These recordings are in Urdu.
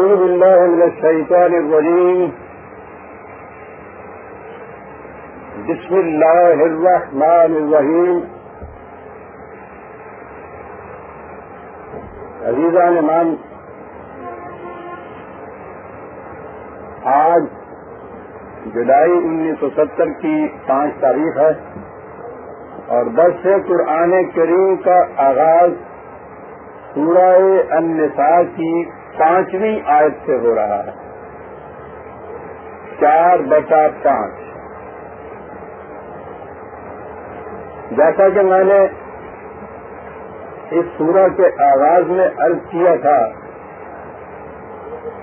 أعوذ بالله من الشيطان الرجيم. بسم الله الرحمن الرحيم. عزیزان امام، آج جولائی انیس سو ستر کی پانچ تاریخ ہے اور دس سے قرآن کریم کا آغاز سورہ النساء کی پانچویں آیت سے ہو رہا ہے۔ چار بٹا پانچ۔ جیسا کہ میں نے اس سورہ کے آغاز میں عرض کیا تھا،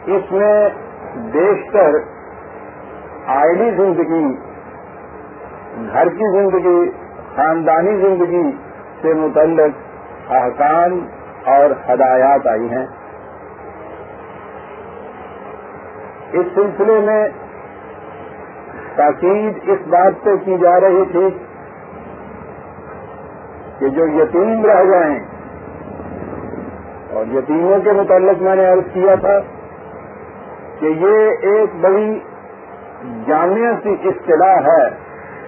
اس میں بیشتر آئلی زندگی، گھر کی زندگی، خاندانی زندگی سے متعلق احکام اور ہدایات آئی ہیں۔ اس سلسلے میں تاکید اس بات پہ کی جا رہی تھی کہ جو یتیم رہ جائیں اور یتیموں کے متعلق میں نے عرض کیا تھا کہ یہ ایک بڑی جامع سی اصطلاح ہے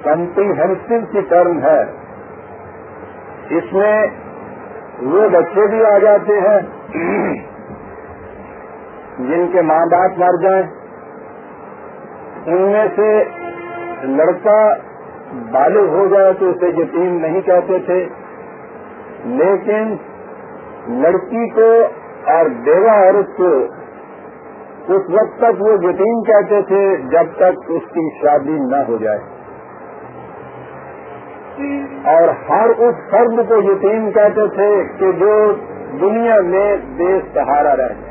کمپریہنسو کی ٹرم ہے۔ اس میں وہ بچے بھی آ جاتے ہیں جن کے ماں باپ مر جائیں، ان میں سے لڑکا بالغ ہو جائے تو اسے یتیم نہیں کہتے تھے، لیکن لڑکی کو اور بیوہ عورت کو اس وقت تک وہ یتیم کہتے تھے جب تک اس کی شادی نہ ہو جائے۔ اور ہر اس فرد کو یتیم کہتے تھے کہ جو دنیا میں بے سہارا رہے۔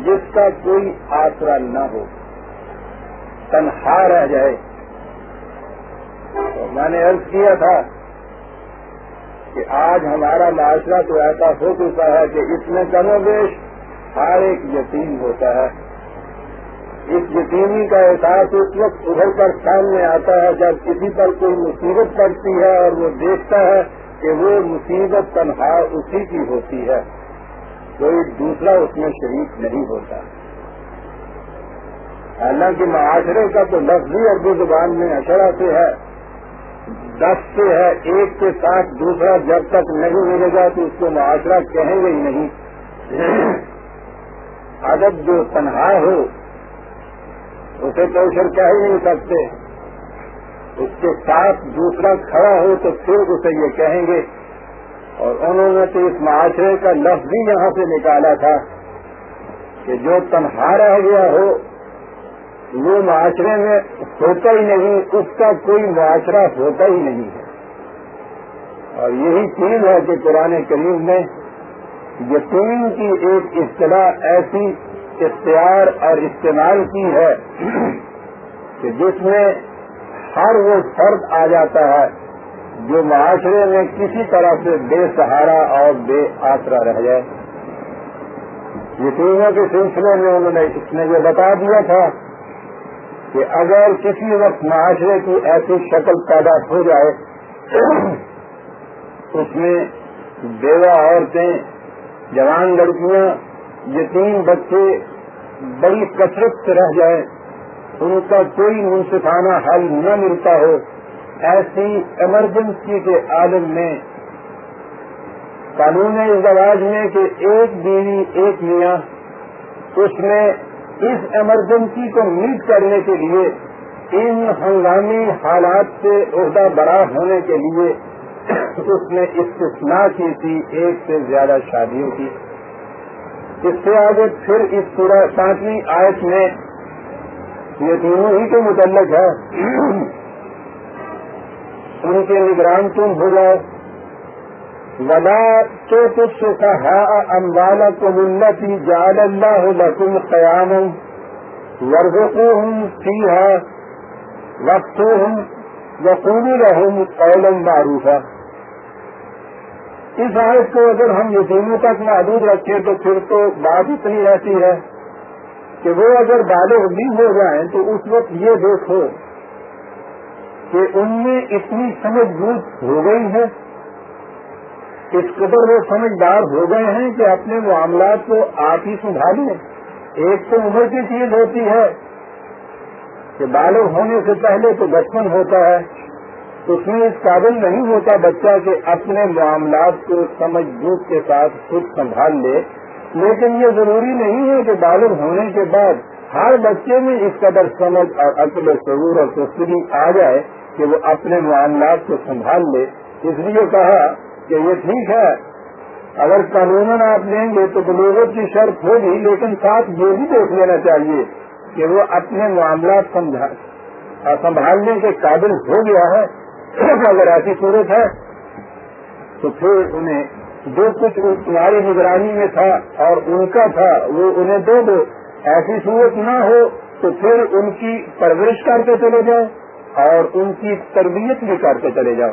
جس کا کوئی آسرا نہ ہو، تنہا رہ جائے۔ تو میں نے عرض کیا تھا کہ آج ہمارا معاشرہ تو ایسا ہو چکا ہے کہ اس میں کم و بیش ہر ایک یتیم ہوتا ہے۔ اس یتیمی کا احساس اس وقت ابھر کر سامنے آتا ہے جب کسی پر کوئی مصیبت پڑتی ہے اور وہ دیکھتا ہے کہ وہ مصیبت تنہا اسی کی ہوتی ہے۔ کوئی دوسرا اس میں شریک نہیں ہوتا۔ حالانکہ معاشرے کا تو لفظی اردو زبان میں اشرا سے ہے۔ دس سے ہے، ایک کے ساتھ دوسرا جب تک نہیں ملے گا تو اس کو معاشرہ کہیں گے ہی نہیں۔ ادب جو تنہا ہو، اسے تو کہہ ہی نہیں سکتے۔ اس کے ساتھ دوسرا کھڑا ہو تو پھر اسے یہ کہیں گے۔ اور انہوں نے تو اس معاشرے کا لفظ بھی یہاں سے نکالا تھا کہ جو تنہا رہ گیا ہو، وہ معاشرے میں ہوتا ہی نہیں، اس کا کوئی معاشرہ ہوتا ہی نہیں ہے۔ اور یہی چیز ہے کہ قرآن کریم میں یتیم کی ایک اصطلاح ایسی اختیار اور استعمال کی ہے کہ جس میں ہر وہ فرد آ جاتا ہے۔ جو معاشرے میں کسی طرح سے بے سہارا اور بے آسرا رہ جائے۔ یتیموں کے سلسلے میں انہوں نے اس نے یہ بتا دیا تھا کہ اگر کسی وقت معاشرے کی ایسی شکل پیدا ہو جائے اس میں بیوہ عورتیں، جوان لڑکیاں یتیم بچے بڑی کثرت سے رہ جائیں، ان کا کوئی منصفانہ حل نہ ملتا ہو۔ ایسی ایمرجنسی کے عالم میں۔ قانون ازدواج میں کہ ایک بیوی، ایک میاں، اس میں اس ایمرجنسی کو میٹ کرنے کے لیے ان ہنگامی حالات سے عہدہ برا ہونے کے لیے اس نے استثناء کی تھی، ایک سے زیادہ شادیوں کی۔ اس سے آگے پھر اس پورا پانچویں آیت میں یہ دونوں ہی کے متعلق ہے۔ ان کے نگران تم ہو جاؤ۔ ولا تو کچھ سے کہا اموالا کو ملتی جال اللہ لکم قیام ورزقو ہوں سی ہے وقت ہوں یقون رہوں قولم معروف اس آیت کو اگر ہم یتیموں تک محدود رکھیں تو پھر تو بات اتنی رہتی ہے کہ وہ اگر بالغ بھی ہو جائیں تو اس وقت یہ دیکھو کہ ان میں اتنی سمجھ بوجھ ہو گئی ہے، اس قدر وہ سمجھدار ہو گئے ہیں کہ اپنے معاملات کو آپ ہی سنبھالیں۔ ایک تو عمر کی چیز ہوتی ہے کہ بالغ ہونے سے پہلے تو بچپن ہوتا ہے، اس میں اس قابل نہیں ہوتا بچہ کہ اپنے معاملات کو سمجھ بوجھ کے ساتھ خود سنبھال لے۔ لیکن یہ ضروری نہیں ہے کہ بالغ ہونے کے بعد ہر بچے میں اس قدر سمجھ اور عقل شعور اور تفصیلی آ جائے۔ کہ وہ اپنے معاملات کو سنبھال لے۔ اس لیے کہا کہ یہ ٹھیک ہے، اگر قانون آپ لیں گے تو بلوغت کی شرط ہوگی، لیکن ساتھ یہ بھی دیکھ لینا چاہیے کہ وہ اپنے معاملات سنبھالنے کے قابل ہو گیا ہے۔ اگر ایسی صورت ہے، تو پھر انہیں جو کچھ تمہاری نگرانی میں تھا اور ان کا تھا، وہ انہیں دے دو۔ ایسی صورت نہ ہو تو پھر ان کی پرورش کر کے چلے جاؤ۔ اور ان کی تربیت بھی کر کے چلے جاؤ۔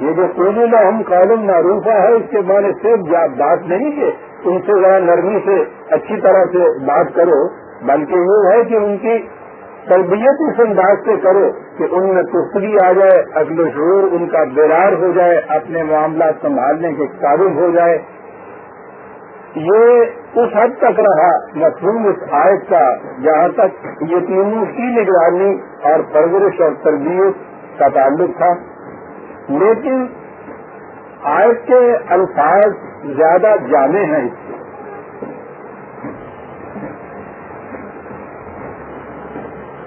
یہ جو قومی ہم قالم معروفہ ہے اس کے بارے سے بات نہیں کہ ان سے ذرا نرمی سے اچھی طرح سے بات کرو، بلکہ یہ ہے کہ ان کی تربیت اس انداز سے کرو کہ ان میں تفری آ جائے، اگلے شعور ان کا بیرار ہو جائے، اپنے معاملات سنبھالنے کے قابل ہو جائے۔ یہ اس حد تک رہا مفہوم اس آیت کا، جہاں تک یتیموں کی نگرانی اور پرورش اور تربیت کا تعلق تھا۔ لیکن آیت کے الفاظ زیادہ جامع ہیں۔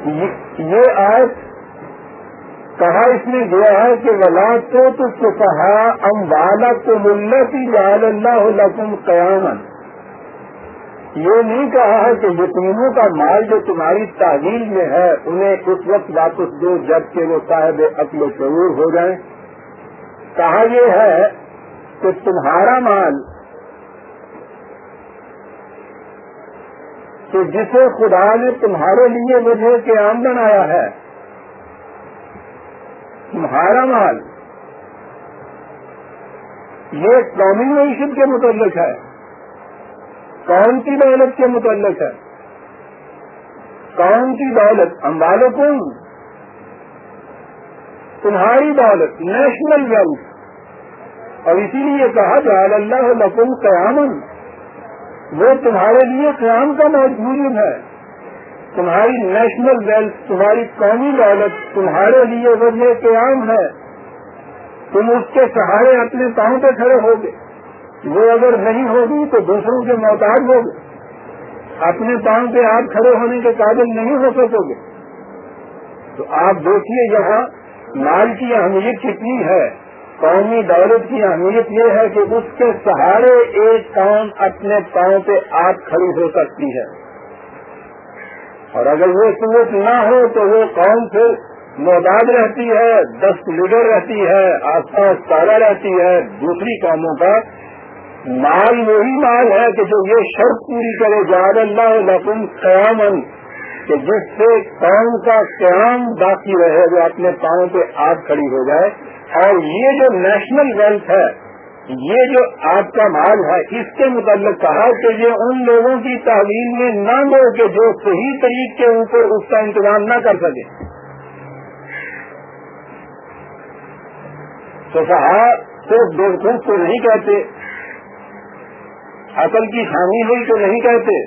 اس کے یہ آیت کہا اس نے گیا ہے کہ ولا تو تو کہا ام والا تو ملتی جال اللہ قیامن یہ نہیں کہا ہے کہ یتیموں کا مال جو تمہاری تعلیم میں ہے، انہیں اس وقت واپس دو جبکہ وہ صاحب عقل و شعور ہو جائیں۔ کہا یہ ہے کہ تمہارا مال کہ جسے خدا نے تمہارے لیے وجہ کے آمدن آیا ہے تمہارا مال یہ قومی معیشت کے متعلق ہے۔ کون کی دولت کے متعلق ہے۔ کون کی دولت امبالو تمہاری دولت نیشنل ویلتھ اور اسی لیے کہا جال اللہ لکم قیامن وہ تمہارے لیے قیام کا موجود ہے۔ تمہاری نیشنل ویلتھ تمہاری قومی دولت، تمہارے لیے وجہ قیام ہے۔ تم اس کے سہارے اپنے پاؤں پہ کھڑے ہوگے وہ اگر نہیں ہوگی تو دوسروں کے محتاج ہوگے اپنے پاؤں پہ آپ کھڑے ہونے کے قابل نہیں ہو سکو گے۔ تو آپ دیکھیے یہاں مال کی اہمیت کتنی ہے۔ قومی دولت کی اہمیت یہ ہے کہ اس کے سہارے ایک کام اپنے پاؤں پہ آپ کھڑی ہو سکتی ہے۔ اور اگر وہ صورت نہ ہو تو وہ قوم سے محتاج رہتی ہے، دست لیڈر رہتی ہے آس پاس تارا رہتی ہے۔ دوسری کاموں کا مال وہی مال ہے کہ جو یہ شرط پوری کرے جاد اللہ لکم قیام کہ جس سے قوم کا قیام باقی رہے جو اپنے پاؤں پہ آگ کھڑی ہو جائے۔ اور یہ جو نیشنل ویلتھ ہے یہ جو آپ کا مال ہے، اس کے متعلق کہا کہ یہ ان لوگوں کی تعلیم میں نہ دو کہ جو صحیح طریقے کے اوپر اس کا انتظام نہ کر سکے۔ تو کہا صرف بیوقوف کو نہیں کہتے، عقل کی خامی ہوئی تو نہیں کہتے،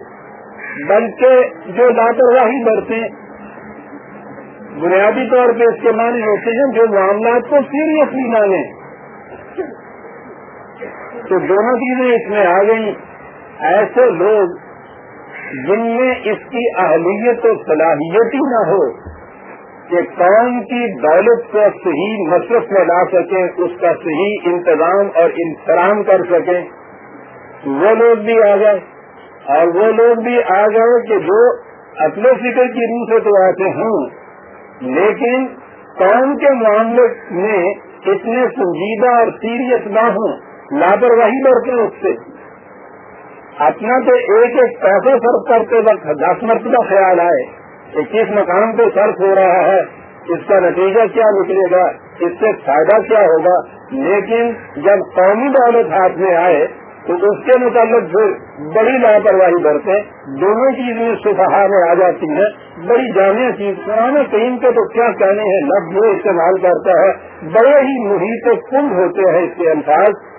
بلکہ جو لاپرواہی برتے، بنیادی طور پہ اس کے معنی ہوتے ہیں جو معاملات کو سیریسلی مانے تو دونوں چیزیں اس میں آ گئی ایسے لوگ جن میں اس کی اہلیت و صلاحیت ہی نہ ہو کہ قوم کی دولت کو صحیح مصرف میں لا سکیں، اس کا صحیح انتظام اور انتظام کر سکیں۔ وہ لوگ بھی آ گئے۔ اور وہ لوگ بھی آ گئے کہ جو اپنے فکر کی روح سے تو آتے ہوں۔ لیکن قوم کے معاملے میں اتنے سنجیدہ اور سیریس نہ ہوں۔ لاپرواہی برتے اس سے۔ اپنا تو ایک ایک پیسے صرف کرتے وقت دس مرتبہ خیال آئے کہ کس مقام پہ صرف ہو رہا ہے، اس کا نتیجہ کیا نکلے گا، اس سے فائدہ کیا ہوگا۔ لیکن جب قومی دولت ہاتھ میں آئے تو اس کے متعلق پھر بڑی لاپرواہی برتے۔ دونوں چیزیں صفحا میں آ جاتی ہیں۔ بڑی جامع چیز پرانے کریم کے تو کیا کہنے ہیں؟ لفظ استعمال کرتا ہے۔ بڑے ہی محیط کل ہوتے ہیں اس کے الفاظ۔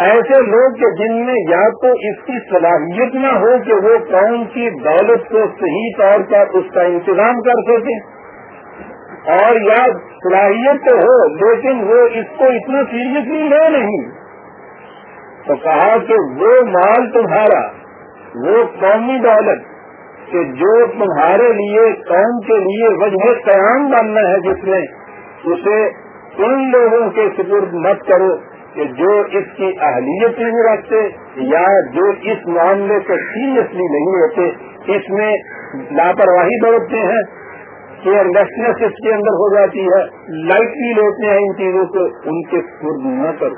ایسے لوگ کہ جن میں یا تو اس کی صلاحیت نہ ہو کہ وہ قوم کی دولت کو صحیح طور پر اس کا انتظام کر سکیں۔ اور یا صلاحیت تو ہو، لیکن وہ اس کو اتنا سیریسلی لے نہیں۔ تو کہا کہ وہ مال تمہارا، وہ قومی دولت، کہ جو تمہارے لیے، قوم کے لیے وجہ قیام بننا ہے جس میں، اسے ان لوگوں کے سپرد مت کرو۔ کہ جو اس کی اہلیت نہیں رکھتے یا جو اس معاملے کو سیریسلی نہیں ہوتے، اس میں لاپرواہی برتتے ہیں کیئر لیسنس اس کے اندر ہو جاتی ہے لائٹلی لیتے ہیں ان چیزوں کو، ان کے سرد نہ کرو۔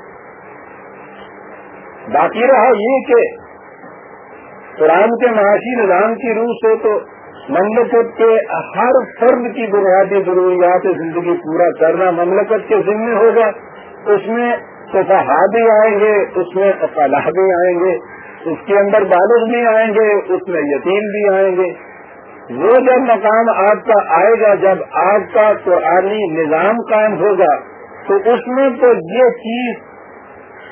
باقی رہا یہ کہ قرآن کے معاشی نظام کی روح سے تو مملکت کے ہر فرد کی بنیادی ضروریات زندگی پورا کرنا مملکت کے ذمے ہوگا۔ اس میں صفحا بھی آئیں گے، اس میں فلاح بھی آئیں گے، اس کے اندر بالغ بھی آئیں گے، اس میں یتیم بھی آئیں گے۔ وہ جب مقام آپ کا آئے گا، جب آپ کا قرآنی نظام قائم ہوگا، تو اس میں تو یہ چیز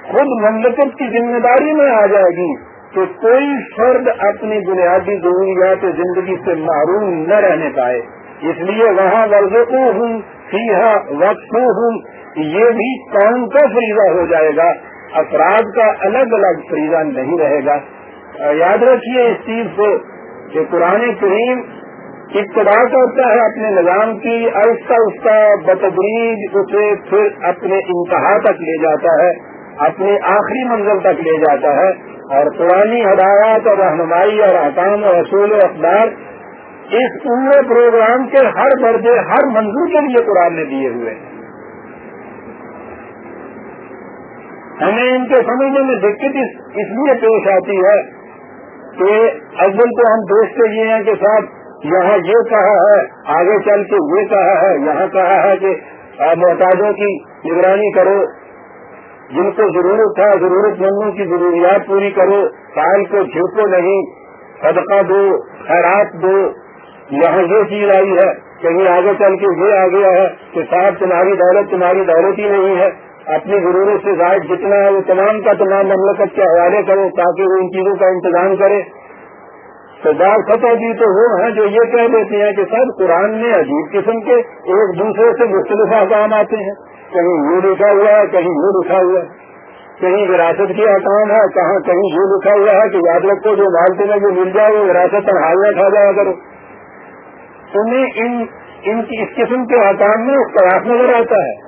خود مملکت کی ذمہ داری میں آ جائے گی کہ کوئی فرد اپنی بنیادی ضروریات زندگی سے معروم نہ رہنے پائے۔ اس لیے وہاں ورژ ہوں سیاح وقت ہوں یہ بھی قوم کا فریضہ ہو جائے گا، افراد کا الگ الگ فریضہ نہیں رہے گا۔ یاد رکھیے اس چیز کو کہ قرآن کریم ابتدا کرتا ہے اپنے نظام کی، آہستہ آہستہ بتدریج اسے پھر اپنے انتہا تک لے جاتا ہے اپنی آخری منزل تک لے جاتا ہے۔ اور پرانی ہدایات اور رہنمائی اور احکام اور اصول و اقدار اس پورے پروگرام کے ہر درجے، ہر منظور کے لیے قرآن نے دیے ہوئے ہیں۔ ہمیں ان کے سمجھنے میں دقت اس لیے پیش آتی ہے کہ اول تو ہم دیکھتے یہ ہیں کہ صاحب، یہاں یہ کہا ہے، آگے چل کے یہ کہا ہے، یہاں کہا ہے کہ محتاجوں کی نگرانی کرو، جن کو ضرورت ہے، ضرورت مندوں کی ضروریات پوری کرو، سال کو جھوکو نہیں، صدقہ دو، خیرات دو۔ یہاں یہ چیز آئی ہے کہیں آگے چل کے یہ آ گیا ہے کہ صاحب، تمہاری دولت تمہاری دولت ہی نہیں ہے۔ اپنی ضرورت سے زائد جتنا ہے، وہ تمام کا تمام مملکت کے حوالے کرو تاکہ وہ ان چیزوں کا انتظام کرے۔ تو بار فتح جی تو وہ ہیں جو یہ کہہ دیتے ہیں کہ سر قرآن میں عجیب قسم کے ایک دوسرے سے مختلف احکام آتے ہیں۔ کہیں یہ لکھا ہوا ہے، کہیں یہ لکھا ہوا ہے۔ کہیں وراثت کے احکام ہے، کہاں کہیں یہ لکھا ہوا ہے کہ یاد رکھو، جو مالتے میں جو مل جائے، وہ وراثت پر تنہائیاں کھا جایا کرو۔ تمہیں ان ان کی اس قسم کے احکام میں اختلاف نظر آتا ہے۔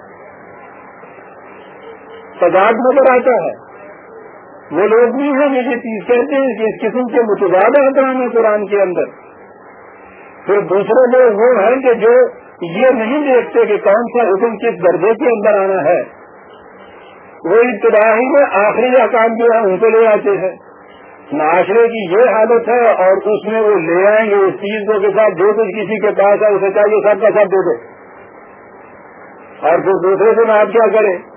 تضاد نظر آتا ہے۔ وہ لوگ بھی ہیں یہ چیز کہتے ہیں کہ اس قسم کے متضاد احکام ہے قرآن کے اندر۔ پھر دوسرے لوگ وہ ہیں کہ جو یہ نہیں دیکھتے کہ کون سا حکم کس درجے کے اندر آنا ہے۔ وہ ابتدائی میں آخری احکام جو ہے ان کو لے آتے ہیں۔ معاشرے کی یہ حالت ہے اور اس میں وہ لے آئیں گے اس چیز کے ساتھ جو کچھ کسی کے پاس ہے، اسے چاہیے سب کا سب دے دو۔ اور پھر دوسرے سے آپ کیا کریں؟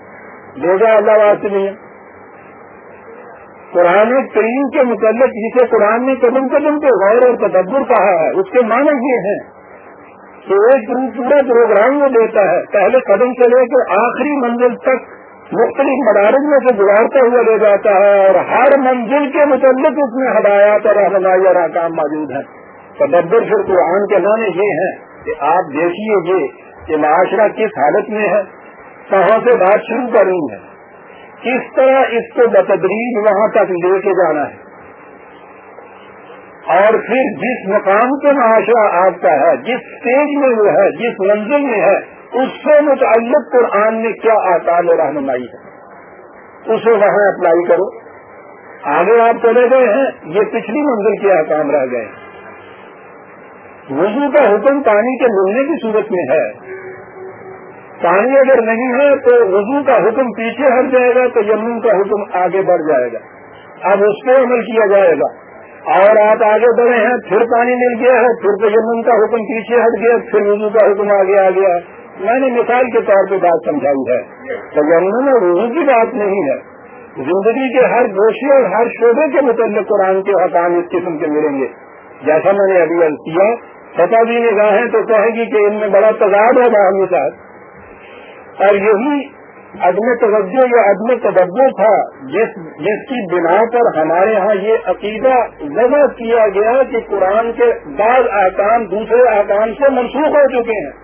گا اللہ واسطے نہیں ہے۔ قرآن کریم کے متعلق جسے قرآن نے قدم قدم کے غور اور تدبر کہا ہے، اس کے معنی یہ ہیں کہ ایک پورا پروگرام وہ دیتا ہے، پہلے قدم سے لے کے آخری منزل تک مختلف مدارج میں سے گزارتا ہوا لے جاتا ہے اور ہر منزل کے متعلق اس میں ہدایات اور رہنمائی اور آکام موجود ہیں۔ تدبر پھر قرآن کے معنی یہ ہیں کہ آپ دیکھیے یہ کہ معاشرہ کس حالت میں ہے۔ کہاں سے بات شروع کرنی ہے کس طرح اس کو بتدریج وہاں تک لے کے جانا ہے؟ اور پھر جس مقام کے معاشرہ آپ کا ہے، جس اسٹیج میں وہ ہے، جس منزل میں ہے، اس سے متعلق قرآن میں کیا آکال اور رہنمائی ہے؟ اسے وہاں اپلائی کرو۔ آگے آپ چلے گئے ہیں، یہ پچھلی منزل کے احکام رہ گئے۔ وضو کا حکم پانی کے ملنے کی صورت میں ہے۔ پانی اگر نہیں ہے تو وضو کا حکم پیچھے ہٹ جائے گا، تو یمن کا حکم آگے بڑھ جائے گا۔ اب اس پہ عمل کیا جائے گا۔ اور آپ آگے بڑھے ہیں، پھر پانی مل گیا ہے، پھر تو یمن کا حکم پیچھے ہٹ گیا، پھر وضو کا حکم آگے آ گیا۔ میں نے مثال کے طور پہ بات سمجھائی ہے تو یمن میں وضو کی بات نہیں ہے۔ زندگی کے ہر گوشے اور ہر شعبے کے متعلق قرآن کے حکام اس قسم کے ملیں گے۔ جیسا میں نے ابھی کیا، فتح بھی نگاہیں تو کہے گی کہ ان میں بڑا تضاد ہے، باہمی ساتھ اور یہی عدم توجہ یا عدم توجہ تھا جس جس کی بنا پر ہمارے ہاں یہ عقیدہ وضع کیا گیا کہ قرآن کے بعض احکام دوسرے احکام سے منسوخ ہو چکے ہیں۔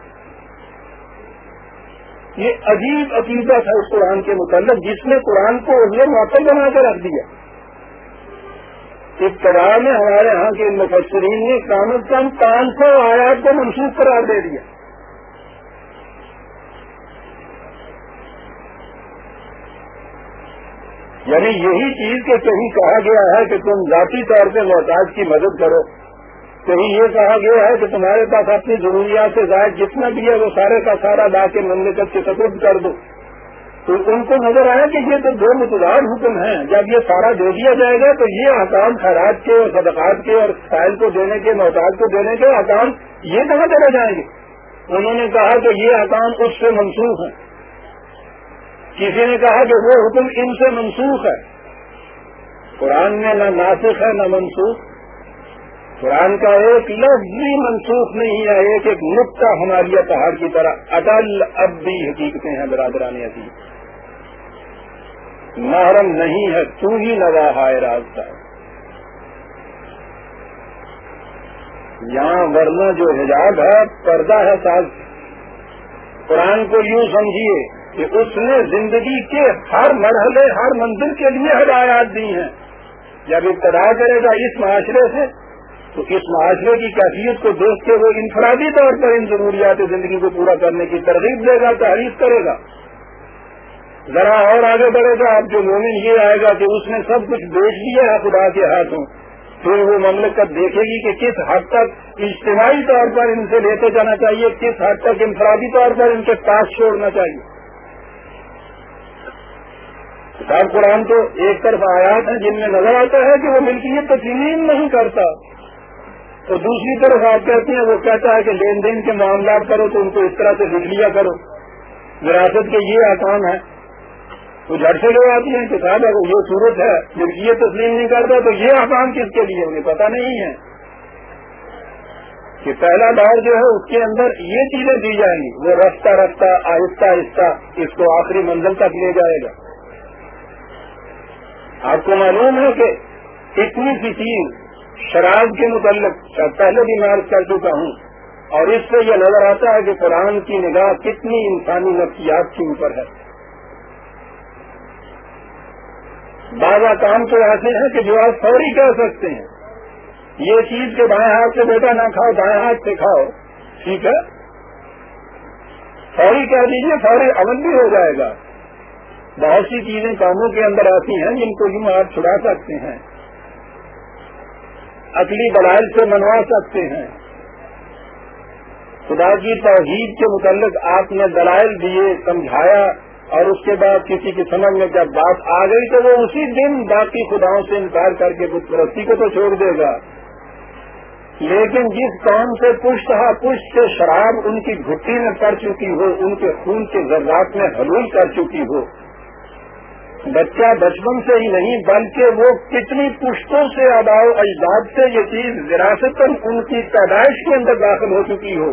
یہ عجیب عقیدہ تھا اس قرآن کے متعلق جس نے قرآن کو یہ معطل بنا کے رکھ دیا۔ ابتدا میں ہمارے ہاں کے مفسرین نے کم از کم پانچ سو آیات کو منسوخ قرار دے دیا۔ یعنی یہی چیز کہ کہیں کہا گیا ہے کہ تم ذاتی طور پہ محتاج کی مدد کرو۔ کہیں یہ کہا گیا ہے کہ تمہارے پاس اپنی ضروریات سے زائد جتنا بھی ہے وہ سارے کا سارا لا کے مملکت کے سپرد کر دو۔ تو ان کو نظر آیا کہ یہ تو دو متضاد حکم ہیں۔ جب یہ سارا دے دیا جائے گا تو یہ احکام خیرات کے اور صدقات کے اور سائل کو دینے کے، محتاج کو دینے کے احکام یہ کہاں چلے جائیں گے؟ انہوں نے کہا کہ یہ احکام اس سے منسوخ ہیں۔ کسی نے کہا کہ وہ حکم ان سے منسوخ ہے۔ قرآن میں نہ ناسک ہے، نہ منسوخ۔ قرآن کا ایک لفظ بھی منسوخ نہیں ہے، ایک ایک نقطہ ہماری پہاڑ کی طرح۔ اٹل اب بھی حقیقتیں ہیں برادرانی عزیز محرم نہیں ہے، تو ہی لگا ہے راستہ۔ یہاں ورنہ جو حجاب ہے، پردہ ہے ساز۔ قرآن کو یوں سمجھیے۔ کہ اس نے زندگی کے ہر مرحلے، ہر منزل کے لیے ہدایات دی ہیں۔ جب ابتدا کرے گا اس معاشرے سے، تو اس معاشرے کی کیفیت کو دیکھ کے وہ انفرادی طور پر ان ضروریات زندگی کو پورا کرنے کی ترغیب دے گا تعریف کرے گا۔ ذرا اور آگے بڑھے گا، اب جو مومن یہ آئے گا کہ اس نے سب کچھ بیچ دیا ہے خدا کے ہاتھوں، پھر وہ مملکت دیکھے گی کہ کس حد تک اجتماعی طور پر ان سے لیتے جانا چاہیے، کس حد تک انفرادی طور پر ان کے پاس چھوڑنا چاہیے۔ کتاب قرآن تو ایک طرف آیات ہیں جن میں نظر آتا ہے کہ وہ ملکیت تسلیم نہیں کرتا۔ تو دوسری طرف آپ کہتے ہیں، وہ کہتا ہے کہ لین دین کے معاملات کرو تو ان کو اس طرح سے لکھ لیا کرو۔ وراثت کے یہ آسان ہے وہ جھٹ سے لوگ آتی ہیں کہ صاحب، اگر یہ صورت ہے یہ تسلیم نہیں کرتا تو یہ احکام کس کے لیے؟ انہیں پتا نہیں ہے۔ کہ پہلا دور جو ہے، اس کے اندر یہ چیزیں دی جائیں گی۔ وہ رفتہ رفتہ، آہستہ آہستہ اس کو آخری منزل تک لے جائے گا۔ آپ کو معلوم ہے کہ اتنی سی چیز شراب کے متعلق پہلے بھی میں کر چکا ہوں اور اس سے یہ نظر آتا ہے کہ قرآن کی نگاہ کتنی انسانی نفسیات کے اوپر ہے۔ بعض کام تو ایسے ہیں کہ جو آپ فوری کہہ سکتے ہیں۔ یہ چیز کے بائیں ہاتھ سے بیٹا نہ کھاؤ دائیں ہاتھ سے کھاؤ، ٹھیک ہے؟ فوری کہہ دیجیے فوری عمل بھی ہو جائے گا۔ بہت سی چیزیں کاموں کے اندر آتی ہیں جن کو یوں آپ چھڑا سکتے ہیں۔ اکلی دلائل سے منوا سکتے ہیں۔ خدا کی توحید کے متعلق آپ نے دلائل دیے، سمجھایا اور اس کے بعد کسی کی سمجھ میں جب بات آ گئی تو وہ اسی دن باقی خداؤں سے انکار کر کے بت پرستی کو تو چھوڑ دے گا۔ لیکن جس قوم سے پشت ہا پشت سے شراب ان کی گھٹی میں پڑ چکی ہو، ان کے خون کے ذرات میں حلول کر چکی ہو بچہ بچپن سے ہی نہیں، بلکہ وہ کتنی پشتوں سے اداؤ اجداد سے یہ چیز وراثت ان کی پیدائش کے اندر داخل ہو چکی ہو۔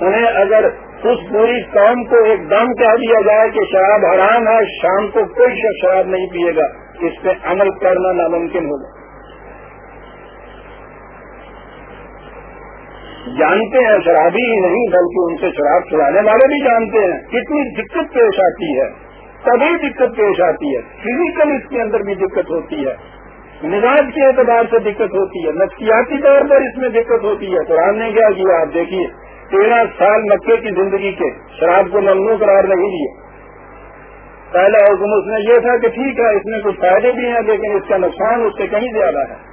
انہیں اگر اس پوری قوم کو ایک دم کہہ دیا جائے کہ شراب حرام ہے، شام کو کوئی شخص شراب نہیں پیے گا، اس پہ عمل کرنا ناممکن ہوگا۔ جانتے ہیں شرابی ہی نہیں، بلکہ ان سے شراب چلانے والے بھی جانتے ہیں۔ کتنی دقت پیش آتی ہے۔ تبھی دقت پیش آتی ہے۔ فزیکل اس کے اندر بھی دقت ہوتی ہے۔ مزاج کے اعتبار سے دقت ہوتی ہے۔ نفسیاتی طور پر اس میں دقت ہوتی ہے۔ قرآن نے کیا کیا؟ آپ دیکھیے، تیرہ سال مکے کی زندگی کے شراب کو ممنوع قرار نہیں دیے۔ پہلا حکم اس میں یہ تھا کہ ٹھیک ہے، اس میں کچھ فائدے بھی ہیں، لیکن اس کا نقصان اس سے کہیں زیادہ ہے۔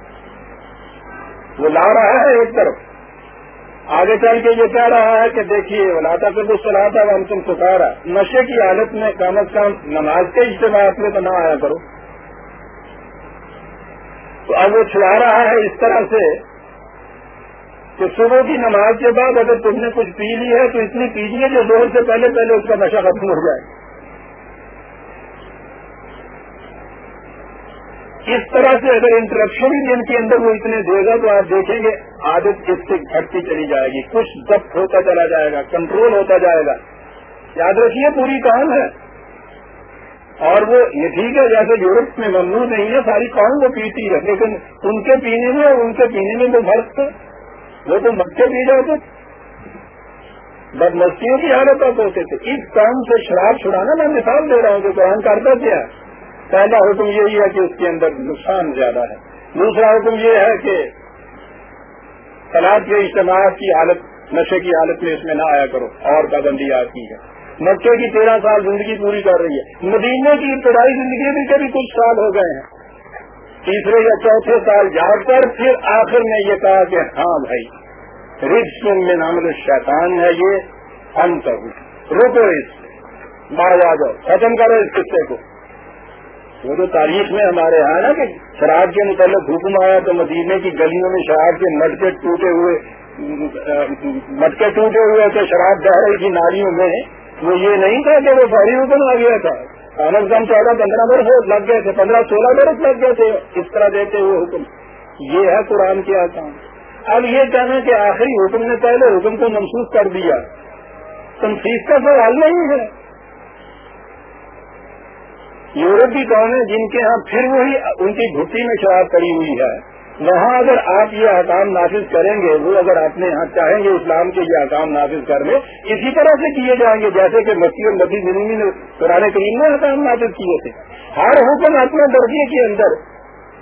وہ لا رہا ہے ایک طرف۔ آگے چل کے یہ کہہ رہا ہے کہ دیکھیے ولاتا سے وہ چلا تھا ہم تم سکھا رہا نشے کی حالت میں کم از کم نماز کے اجتماع میں تو نہ آیا کرو۔ تو اب وہ چھڑا رہا ہے اس طرح سے کہ صبح کی نماز کے بعد اگر تم نے کچھ پی لی ہے تو اتنی پیجیے جو دور سے پہلے پہلے اس کا نشہ ختم ہو جائے۔ اس طرح سے اگر انٹرپشن جن کے اندر وہ اتنے دے گا تو آپ دیکھیں گے عادت اس سے گھٹتی چلی جائے گی۔ کچھ ضبط ہوتا چلا جائے گا کنٹرول ہوتا جائے گا۔ یاد رکھیے پوری قوم ہے۔ اور وہ یہ ٹھیک ہے، جیسے یورپ میں ممنوع نہیں ہے، ساری قوم وہ پیتی ہے، لیکن ان کے پینے میں اور ان کے پینے میں تو فرق تھا وہ تو مکے پی جاتے۔ بدمستیوں کی حالت آپ ہوتے تھے۔ اس کام سے شراب چھڑانا میں مثال دے رہا ہوں کہ قرآن کرتا کیا پہلا حکم یہی ہے کہ اس کے اندر نقصان زیادہ ہے۔ دوسرا حکم یہ ہے کہ سلاد کے اجتماع کی حالت، نشے کی حالت میں اس میں نہ آیا کرو، اور پابندی آتی ہے۔ مکے کی تیرہ سال زندگی پوری کر رہی ہے۔ مدینے کی ابتدائی زندگی بھی کبھی کچھ سال ہو گئے ہیں۔ تیسرے یا چوتھے سال جا کر پھر آخر میں یہ کہا کہ ہاں بھائی رچ میں نام شیطان ہے یہ انتر روکو اس ماروا جاؤ ختم کرو اس قصے کو۔ وہ تو تاریخ میں ہمارے یہاں نا کہ شراب کے متعلق حکم آیا تو مدینے کی گلیوں میں شراب کے مٹکے ٹوٹے ہوئے مٹکے ٹوٹے ہوئے تو شراب بہ رہی تھی نالیوں میں، وہ یہ نہیں تھا کہ وہ فوری حکم آ گیا تھا۔ کم کم چودہ، پندرہ برس لگ گئے تھے، پندرہ، سولہ برس لگ گئے تھے، اس طرح دیتے ہوئے حکم۔ یہ ہے قرآن کے آسان۔ اب یہ کہنا کہ آخری حکم نے پہلے حکم کو منسوخ کر دیا۔ تنفیس کا سوال نہیں ہے۔ یورپی قومیں جن کے ہاں پھر وہی ان کی گھٹی میں شراب پڑی ہوئی ہے۔ وہاں اگر آپ یہ احکام نافذ کریں گے، وہ اگر اپنے یہاں چاہیں گے اسلام کے یہ احکام نافذ کر لیں، اسی طرح سے کیے جائیں گے، جیسے کہ مکی اور نبی زندگی نے پرانے کریم میں احکام نافذ کیے تھے۔ ہر حکم اپنے درجے کے اندر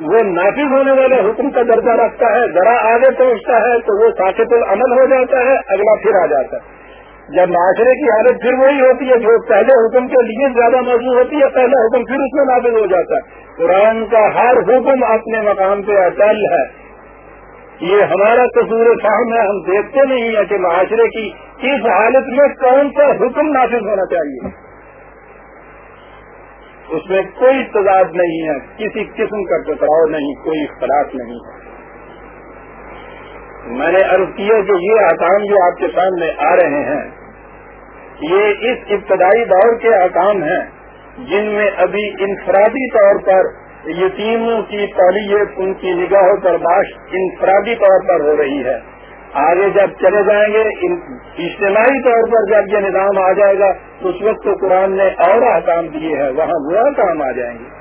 وہ نافذ ہونے والے حکم کا درجہ رکھتا ہے، ذرا آگے پہنچتا ہے تو وہ ساکت العمل ہو جاتا ہے، اگلا پھر آ جاتا ہے۔ جب معاشرے کی حالت پھر وہی ہوتی ہے جو پہلے حکم کے لیے زیادہ موجود ہوتی ہے، پہلا حکم پھر اس میں نافذ ہو جاتا ہے۔ قرآن کا ہر حکم اپنے مقام پہ اٹل ہے۔ یہ ہمارا قصور فہم ہے، ہم دیکھتے نہیں ہیں کہ معاشرے کی اس حالت میں کون سا حکم نافذ ہونا چاہیے۔ اس میں کوئی تضاد نہیں ہے، کسی قسم کا ٹکراؤ نہیں، کوئی اختلاف نہیں۔ ہے میں نے عرض کیا کہ یہ احکام جو آپ کے سامنے آ رہے ہیں یہ اس ابتدائی دور کے احکام ہیں جن میں ابھی انفرادی طور پر یتیموں کی تعلیت ان کی نگاہوں پر باش انفرادی طور پر ہو رہی ہے۔ آگے جب چلے جائیں گے اجتماعی طور پر جب یہ نظام آ جائے گا، تو اس وقت تو قرآن نے اور احکام دیے ہیں، وہاں وہ کام آ جائیں گے۔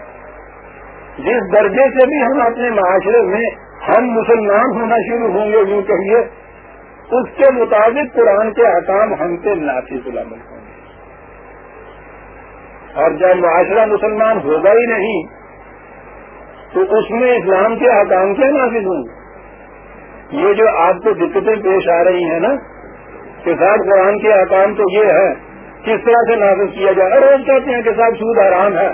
جس درجے سے بھی ہم اپنے معاشرے میں ہم مسلمان ہونا شروع ہوں گے، یوں کہیے اس کے مطابق قرآن کے احکام ہم سے نافذ العمل ہوں گے۔ اور جب معاشرہ مسلمان ہوگا ہی نہیں، تو اس میں اسلام کے احکام کیا نافذ ہوں گے؟ یہ جو آپ کو دقتیں پیش آ رہی ہیں نا، کہ صاحب قرآن کے احکام تو یہ ہے، کس طرح سے نافذ کیا جائے؟ روز کہتے ہیں کہ صاحب سود آرام ہے،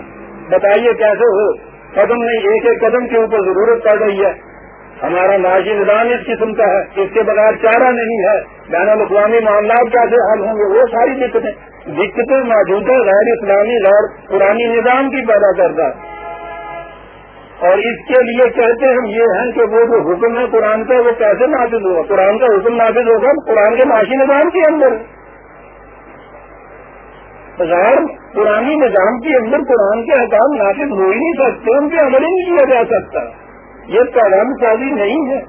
بتائیے کیسے ہو؟ قدم نہیں، ایک ایک قدم کے اوپر ضرورت پڑ رہی ہے۔ ہمارا معاشی نظام اس قسم کا ہے اس کے بغیر چارہ نہیں ہے۔ بین الاقوامی معاملات کیسے حل ہوں گے، وہ ساری دقتیں دقتیں موجود غیر اسلامی اور پرانی نظام کی پیدا کرتا ہے اور اس کے لیے کہتے ہیں یہ ہیں کہ وہ جو حکم ہے قرآن کا، وہ کیسے نافذ ہوگا؟ قرآن کا حکم نافذ ہوگا قرآن کے معاشی نظام کے اندر۔ غیر پرانی نظام کے اندر قرآن کے حکام نافذ ہو ہی نہیں سکتے، ان پہ عمل ہی نہیں کیا جا سکتا۔ یہ پیغام سازی نہیں ہے۔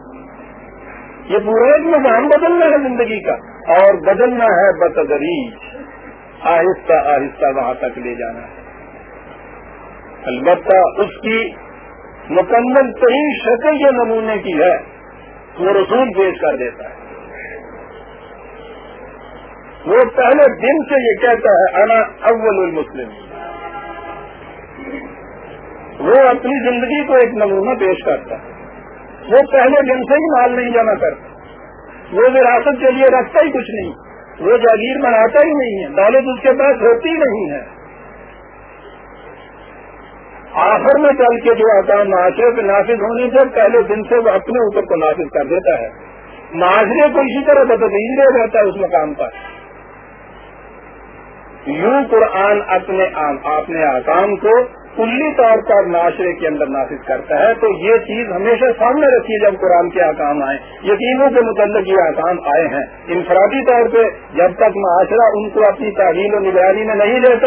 یہ پورا ایک نظام بدلنا ہے زندگی کا۔ اور بدلنا ہے بتدریج۔ آہستہ آہستہ وہاں تک لے جانا ہے۔ البتہ اس کی مکمل ترین شکل یہ نمونے کی ہے۔ وہ رسول پیش کر دیتا ہے۔ وہ پہلے دن سے یہ کہتا ہے، انا اول المسلم وہ اپنی زندگی کو ایک نمونہ پیش کرتا ہے۔ وہ پہلے دن سے ہی مال نہیں جمع کرتا۔ وہ وراثت کے لیے رکھتا ہی کچھ نہیں۔ وہ جاگیر بناتا ہی نہیں ہے۔ دولت اس کے پاس ہوتی نہیں ہے۔ آخر میں چل کے جو احکام معاشرے پہ نافذ ہونے سے پہلے دن سے وہ اپنے اوپر کو نافذ کر دیتا ہے۔ معاشرے کو اسی طرح بدتین دے رہتا ہے اس مقام پر۔ یوں قرآن اپنے اپنے آکام کو کلی طور پر معاشرے کے اندر نافذ کرتا ہے، تو یہ چیز ہمیشہ سامنے رکھی جب قرآن کے احکام آئے، یقینوں کے متعلق یہ احکام آئے ہیں۔ انفرادی طور پہ جب تک معاشرہ ان کو اپنی تعلیم و نگرانی میں نہیں لیتا،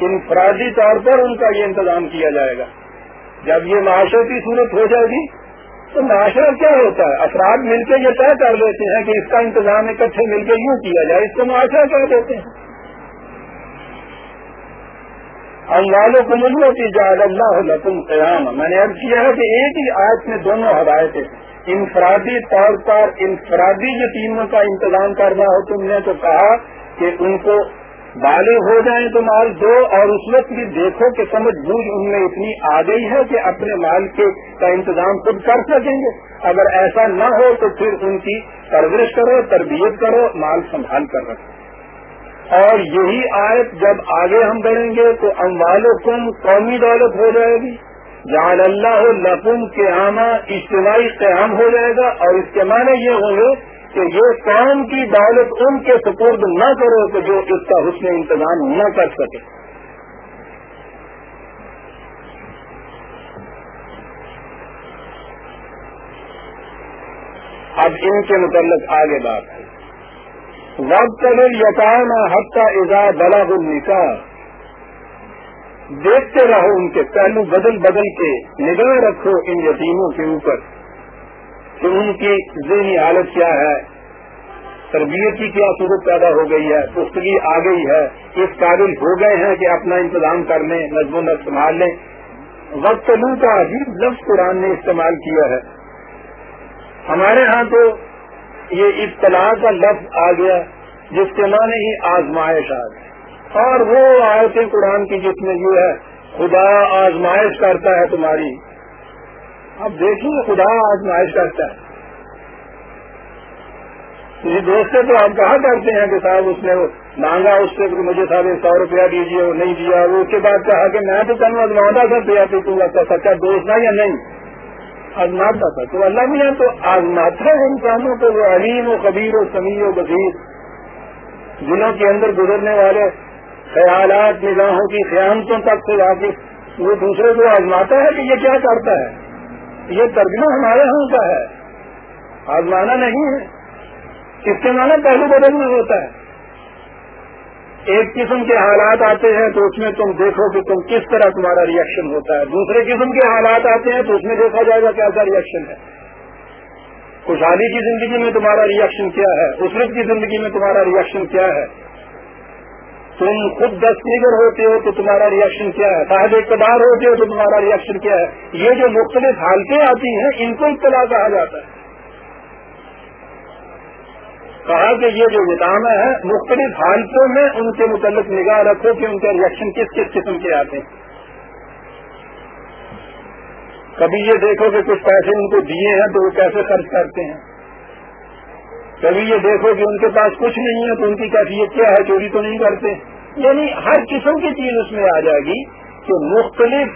انفرادی طور پر ان کا یہ انتظام کیا جائے گا۔ جب یہ معاشرتی صورت ہو جائے گی، تو معاشرہ کیا ہوتا ہے؟ افراد مل کے یہ طے کر لیتے ہیں کہ اس کا انتظام اکٹھے مل کے یوں کیا جائے، اس کو معاشرہ کیا دیتے ہیں۔ ہم والوں کو ملو کی جاد اللہ لکم قیام میں نے اب کیا ہے کہ ایک ہی آیت میں دونوں ہدایتیں انفرادی طور پر انفرادی جو ٹیموں کا انتظام کرنا ہو تم نے تو کہا کہ ان کو بالغ ہو جائیں تو مال دو اور اس وقت بھی دیکھو کہ سمجھ بوجھ ان میں اتنی آ گئی ہے کہ اپنے مال کے کا انتظام خود کر سکیں گے۔ اگر ایسا نہ ہو تو پھر ان کی پرورش کرو، تربیت کرو، مال سنبھال کر رکھو۔ اور یہی آیت جب آگے ہم بڑھیں گے تو اموال کم قومی دولت ہو جائے گی۔ جہاں اللہ لقم کے اجتماعی قیام ہو جائے گا۔ اور اس کے معنی یہ ہوں گے کہ یہ قوم کی دولت ان کے سپرد نہ کرو کہ جو اس کا حسن انتظام نہ کر سکے۔ اب ان کے متعلق آگے بات۔ ہے وقت یقانا حتہ اضا بلا نکاح دیکھتے رہو ان کے پہلو بدل بدل کے، نگاہ رکھو ان یتیموں کے اوپر کہ ان کی ذہنی حالت کیا ہے، تربیت کی کیا صورت پیدا ہو گئی ہے، پختگی آ گئی ہے، اس قابل ہو گئے ہیں کہ اپنا انتظام کر لیں، نظم و نظم سنبھال لیں۔ وقت لو کا عجیب لفظ قرآن نے استعمال کیا ہے۔ ہمارے ہاں تو یہ اطلاع کا لفظ آ گیا جس کے معنی ہی آزمائش آ گئی۔ اور وہ آیتیں قرآن کی جس میں یہ ہے، خدا آزمائش کرتا ہے تمہاری۔ اب دیکھیے، خدا آزمائش کرتا ہے۔ کسی دوست سے تو آپ کہا کرتے ہیں کہ صاحب اس نے مانگا، اس سے مجھے صاحب سو روپیہ دیجیے، وہ نہیں دیا۔ وہ اس کے بعد کہا کہ میں تو تمہیں آزماتا تھا دیا تو تم کا سچا دوست تھا یا نہیں؟ آزماتا تھا۔ تو اللہ بھی تو آزماتا ہے انسانوں کو، وہ علیم و قبیر و سمیع و بصیر۔ جنہوں کے اندر گزرنے والے خیالات، نگاہوں کی قیامتوں تک سے واقف، وہ دوسرے کو آزماتا ہے کہ یہ کیا کرتا ہے؟ یہ ترجمہ ہمارے ہاں کا ہے۔ آزمانا نہیں ہے۔ اس کے معنی پہلو بدلنا ہوتا ہے۔ ایک قسم کے حالات آتے ہیں تو اس میں تم دیکھو کہ تم کس طرح تمہارا ریئیکشن ہوتا ہے۔ دوسرے قسم کے حالات آتے ہیں تو اس میں دیکھا جائے گا کیسا ریئیکشن ہے۔ خوشحالی کی زندگی میں تمہارا ریئیکشن کیا ہے؟ اسرت کی زندگی میں تمہارا ریئیکشن کیا ہے؟ تم خود دست نگر ہوتے ہو تو تمہارا ریئیکشن کیا ہے؟ صاحب اقتدار ہوتے ہو تو تمہارا ریئیکشن کیا ہے؟ یہ جو مختلف حالتیں آتی ہیں، ان کو اطلاع کہا جاتا ہے۔ کہا کہ یہ جو نظام ہے، مختلف حالتوں میں ان کے متعلق نگاہ رکھو کہ ان کے ریئیکشن کس کس قسم کے آتے ہیں۔ کبھی یہ دیکھو کہ کچھ پیسے ان کو دیے ہیں تو وہ کیسے خرچ کرتے ہیں۔ کبھی یہ دیکھو کہ ان کے پاس کچھ نہیں ہے تو ان کی کیفیت کیا ہے، چوری تو نہیں کرتے۔ یعنی ہر قسم کی چیز اس میں آ جائے گی کہ مختلف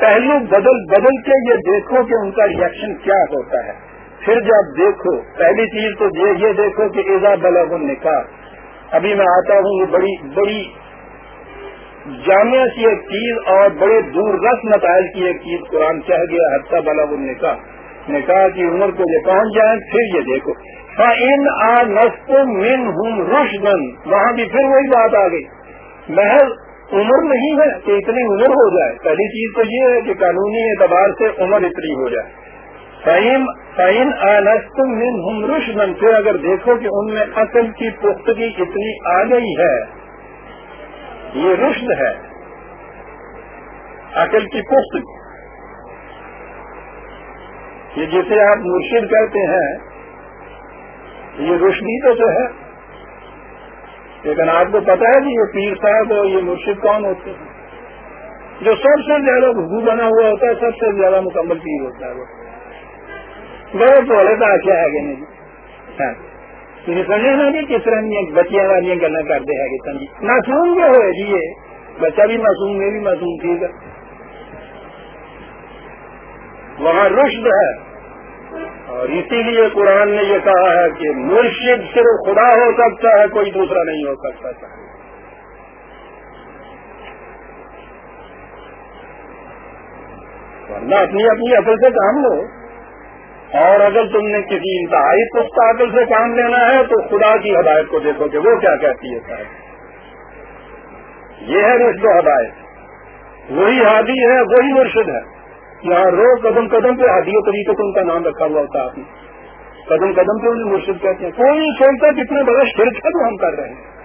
پہلو بدل بدل کے یہ دیکھو کہ ان کا ریئیکشن کیا ہوتا ہے۔ پھر جب دیکھو، پہلی چیز تو یہ دیکھو کہ ایزا بلغ نکاح ابھی میں آتا ہوں، یہ بڑی بڑی جامع سی ایک چیز اور بڑے دور رس نتائج کی ایک چیز قرآن چاہ گیا حتہ بلغ نکاح نکاح کی عمر کو یہ پہنچ جائیں، پھر یہ دیکھو۔ ان آ نسط من ہوں رشدن وہاں بھی پھر وہی بات آ گئی۔ محض عمر نہیں ہے کہ اتنی عمر ہو جائے۔ پہلی چیز تو یہ ہے کہ قانونی اعتبار سے عمر اتنی ہو جائے۔ فعین آنست من ہم رشدن پھر اگر دیکھو کہ ان میں عقل کی پختگی اتنی آ گئی ہے، یہ رشد ہے عقل کی پختگی۔ یہ جسے آپ مرشد کہتے ہیں، یہ روشنی تو جو ہے، لیکن آپ کو پتا ہے کہ یہ پیر صاحب اور یہ مرشد کون ہوتے ہیں؟ جو سب سے زیادہ گھگو بنا ہوا ہوتا ہے، سب سے زیادہ مکمل پیر ہوتا ہے وہ۔ بڑے بولے تو کیا ہے کہ سمجھے نا جی ہاں۔ کس طرح بچیاں والی گلا کرتے ہیں کہ معصوم جو ہوئے جی یہ۔ بچہ بھی معصوم، میں بھی معصوم، ٹھیک ہے۔ وہاں رشد ہے۔ اور اسی لیے قرآن نے یہ کہا ہے کہ مرشد صرف خدا ہو سکتا ہے، کوئی دوسرا نہیں ہو سکتا۔ تھا اپنی اپنی عقل سے کام لو۔ اور اگر تم نے کسی انتہائی پختہ عقل سے کام لینا ہے تو خدا کی ہدایت کو دیکھو کہ وہ کیا کہتی ہے صاحب یہ ہے رشد و ہدایت۔ وہی ہادی ہے، وہی مرشد ہے۔ یہاں رو قدم قدم پہ ہادی طریقے سے ان کا نام رکھا ہوا ہوتا آپ نے قدم قدم پہ انہیں مرشد کہتے ہیں۔ کوئی نہیں سوچتا کتنے بڑے شرک ہے تو ہم کر رہے ہیں۔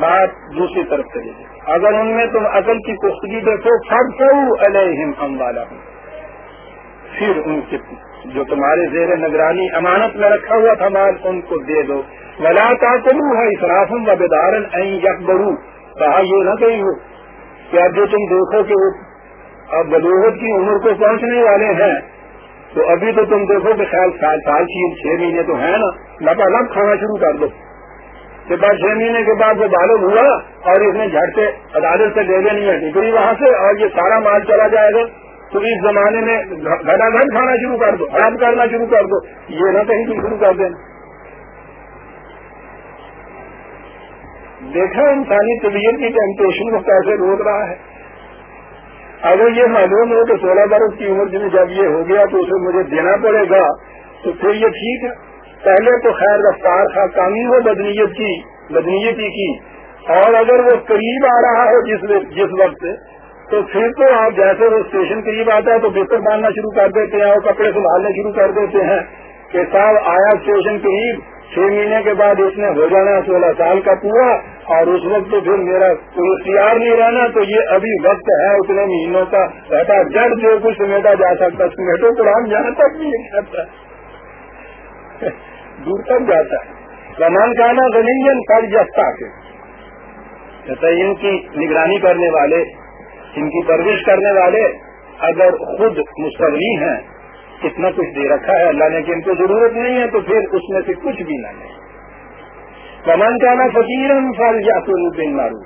بات دوسری طرف چلی گئی۔ اگر ان میں تم عقل کی پختگی دیکھو سب علیہم ہم والا ہوں پھر ان کے جو تمہارے زیر نگرانی امانت میں رکھا ہوا تھا مال، ان کو دے دو۔ ولا کا کروں ہے اسرافم و بیدارن این یک برو کہا، یہ نہ کہیں ہو کہ اب جو تم دیکھو کہ وہ اب بلوغت کی عمر کو پہنچنے والے ہیں، تو ابھی تو تم دیکھو کہ خیال سال سال کی چھ مہینے تو ہیں نا۔ لبا لب کھانا شروع کر دو۔ کہ بعد چھ مہینے کے بعد وہ بالغ ہوا اور اس نے جھٹ سے عدالت سے لے لینی ہے نکلی وہاں سے اور یہ سارا مال چلا جائے گا۔ تو اس زمانے میں گھٹا گھر کھانا شروع کر دو، حرام کرنا شروع کر دو، یہ نہ کہیں شروع کر دینا۔ دیکھا انسانی طبیعت کی ٹیمپٹیشن کو کیسے روک رہا ہے۔ اگر یہ معلوم ہو کہ سولہ برس کی عمر میں جب یہ ہو گیا تو اسے مجھے دینا پڑے گا، تو پھر یہ ٹھیک ہے۔ پہلے تو خیر رفتار تھا، کمی ہو بدنیت کی، بدنیتی کی۔ اور اگر وہ قریب آ رہا ہے جس جس وقت تو پھر تو آپ جیسے وہ اسٹیشن قریب آتا ہے تو بستر باندھنا شروع کر دیتے ہیں اور کپڑے سنبھالنے شروع کر دیتے ہیں کہ صاحب آیا اسٹیشن قریب، چھ مہینے کے بعد اس نے ہو جانا سولہ سال کا پورا اور اس وقت تو پھر میرا کوئی اختیار نہیں رہنا تو یہ ابھی وقت ہے، اتنے مہینوں کا رہتا جڑ جو کچھ سمیٹا جا سکتا سمیٹو قرآن جانا تک نہیں کرتا دور تک جاتا ہے۔ رمان کانا زمین پر جستا کے ان کی نگرانی کرنے والے ان کی پرورش کرنے والے اگر خود مستغنی ہیں، کتنا کچھ دے رکھا ہے، اللہ نے کہ ان کو ضرورت نہیں ہے، تو پھر اس میں سے کچھ بھی نہ لیں کمن جانا فقیر فل یا بن مارو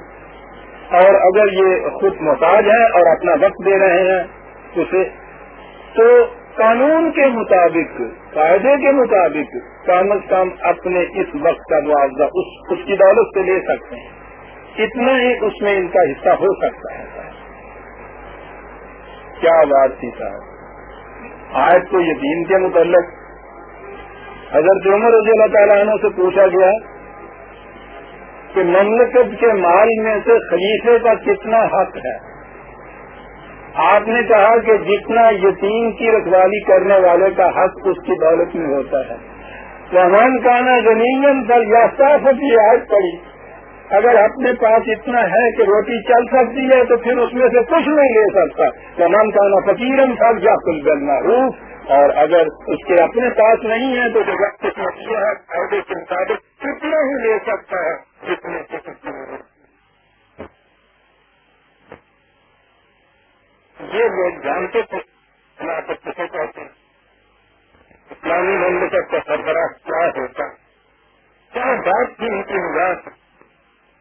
اور اگر یہ خود محتاج ہے اور اپنا وقت دے رہے ہیں اسے، تو قانون کے مطابق، قاعدے کے مطابق کم از کم اپنے اس وقت کا معاوضہ اس کی دولت سے لے سکتے ہیں۔ اتنا ہی اس میں ان کا حصہ ہو سکتا ہے۔ کیا بات تھی صاحب؟ آج تو یتیم کے متعلق حضرت عمر رضی اللہ تعالیٰ عنہ سے پوچھا گیا کہ مملکت کے مال میں سے خلیفے کا کتنا حق ہے؟ آپ نے کہا کہ جتنا یتیم کی رکھوالی کرنے والے کا حق اس کی دولت میں ہوتا ہے۔ رحمان کانا زمین پر یافتہ کی آج پڑی اگر اپنے پاس اتنا ہے کہ روٹی چل سکتی ہے تو پھر اس میں سے کچھ نہیں لے سکتا۔ تمام کانا فکیرم سب یا کل گلنا روف اور اگر اس کے اپنے پاس نہیں ہے تو جگہ ہے کے مطابق کتنا ہی لے سکتا ہے، جتنے یہ لوگ جانتے تھے کسے کہتے ہیں اسلامی مملکت کا سربراہ کیا ہوتا؟ کیا بات تھی ان کی نجات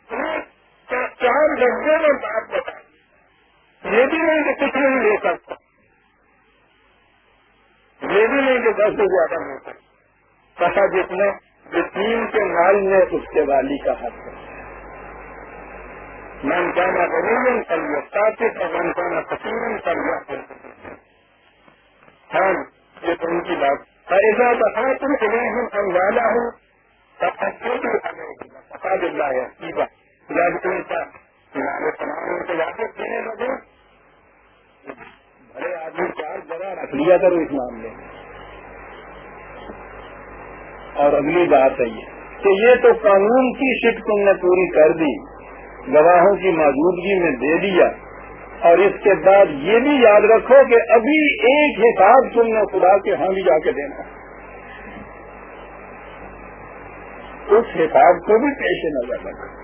چار گھنٹے میں بات بتا یہ بھی نہیں کہ کچھ نہیں لے سکتا۔ یہ بھی نہیں کہ دس سے زیادہ نہیں سکتا۔ کہا جس میں یتیم کے مال میں اس کے والی کا حق ہے۔ من جانا غریب سلوتا کے من جانا فصول سلوا ہاں یہ تو ان کی بات۔ ایسا بتا تم انہیں ہم سمجھانا ہوں تب پتا دل رہا ہے واپس دینے لگے بڑے آدمی چار جگہ رکھ لیا کرو اس معاملے میں اور اگلی بات ہے یہ کہ یہ تو قانون کی شک تم نے پوری کر دی، گواہوں کی موجودگی میں دے دیا، اور اس کے بعد یہ بھی یاد رکھو کہ ابھی ایک حساب تم نے خدا کے ہاں بھی جا کے دینا۔ اس حساب کو بھی پیش نظر رکھو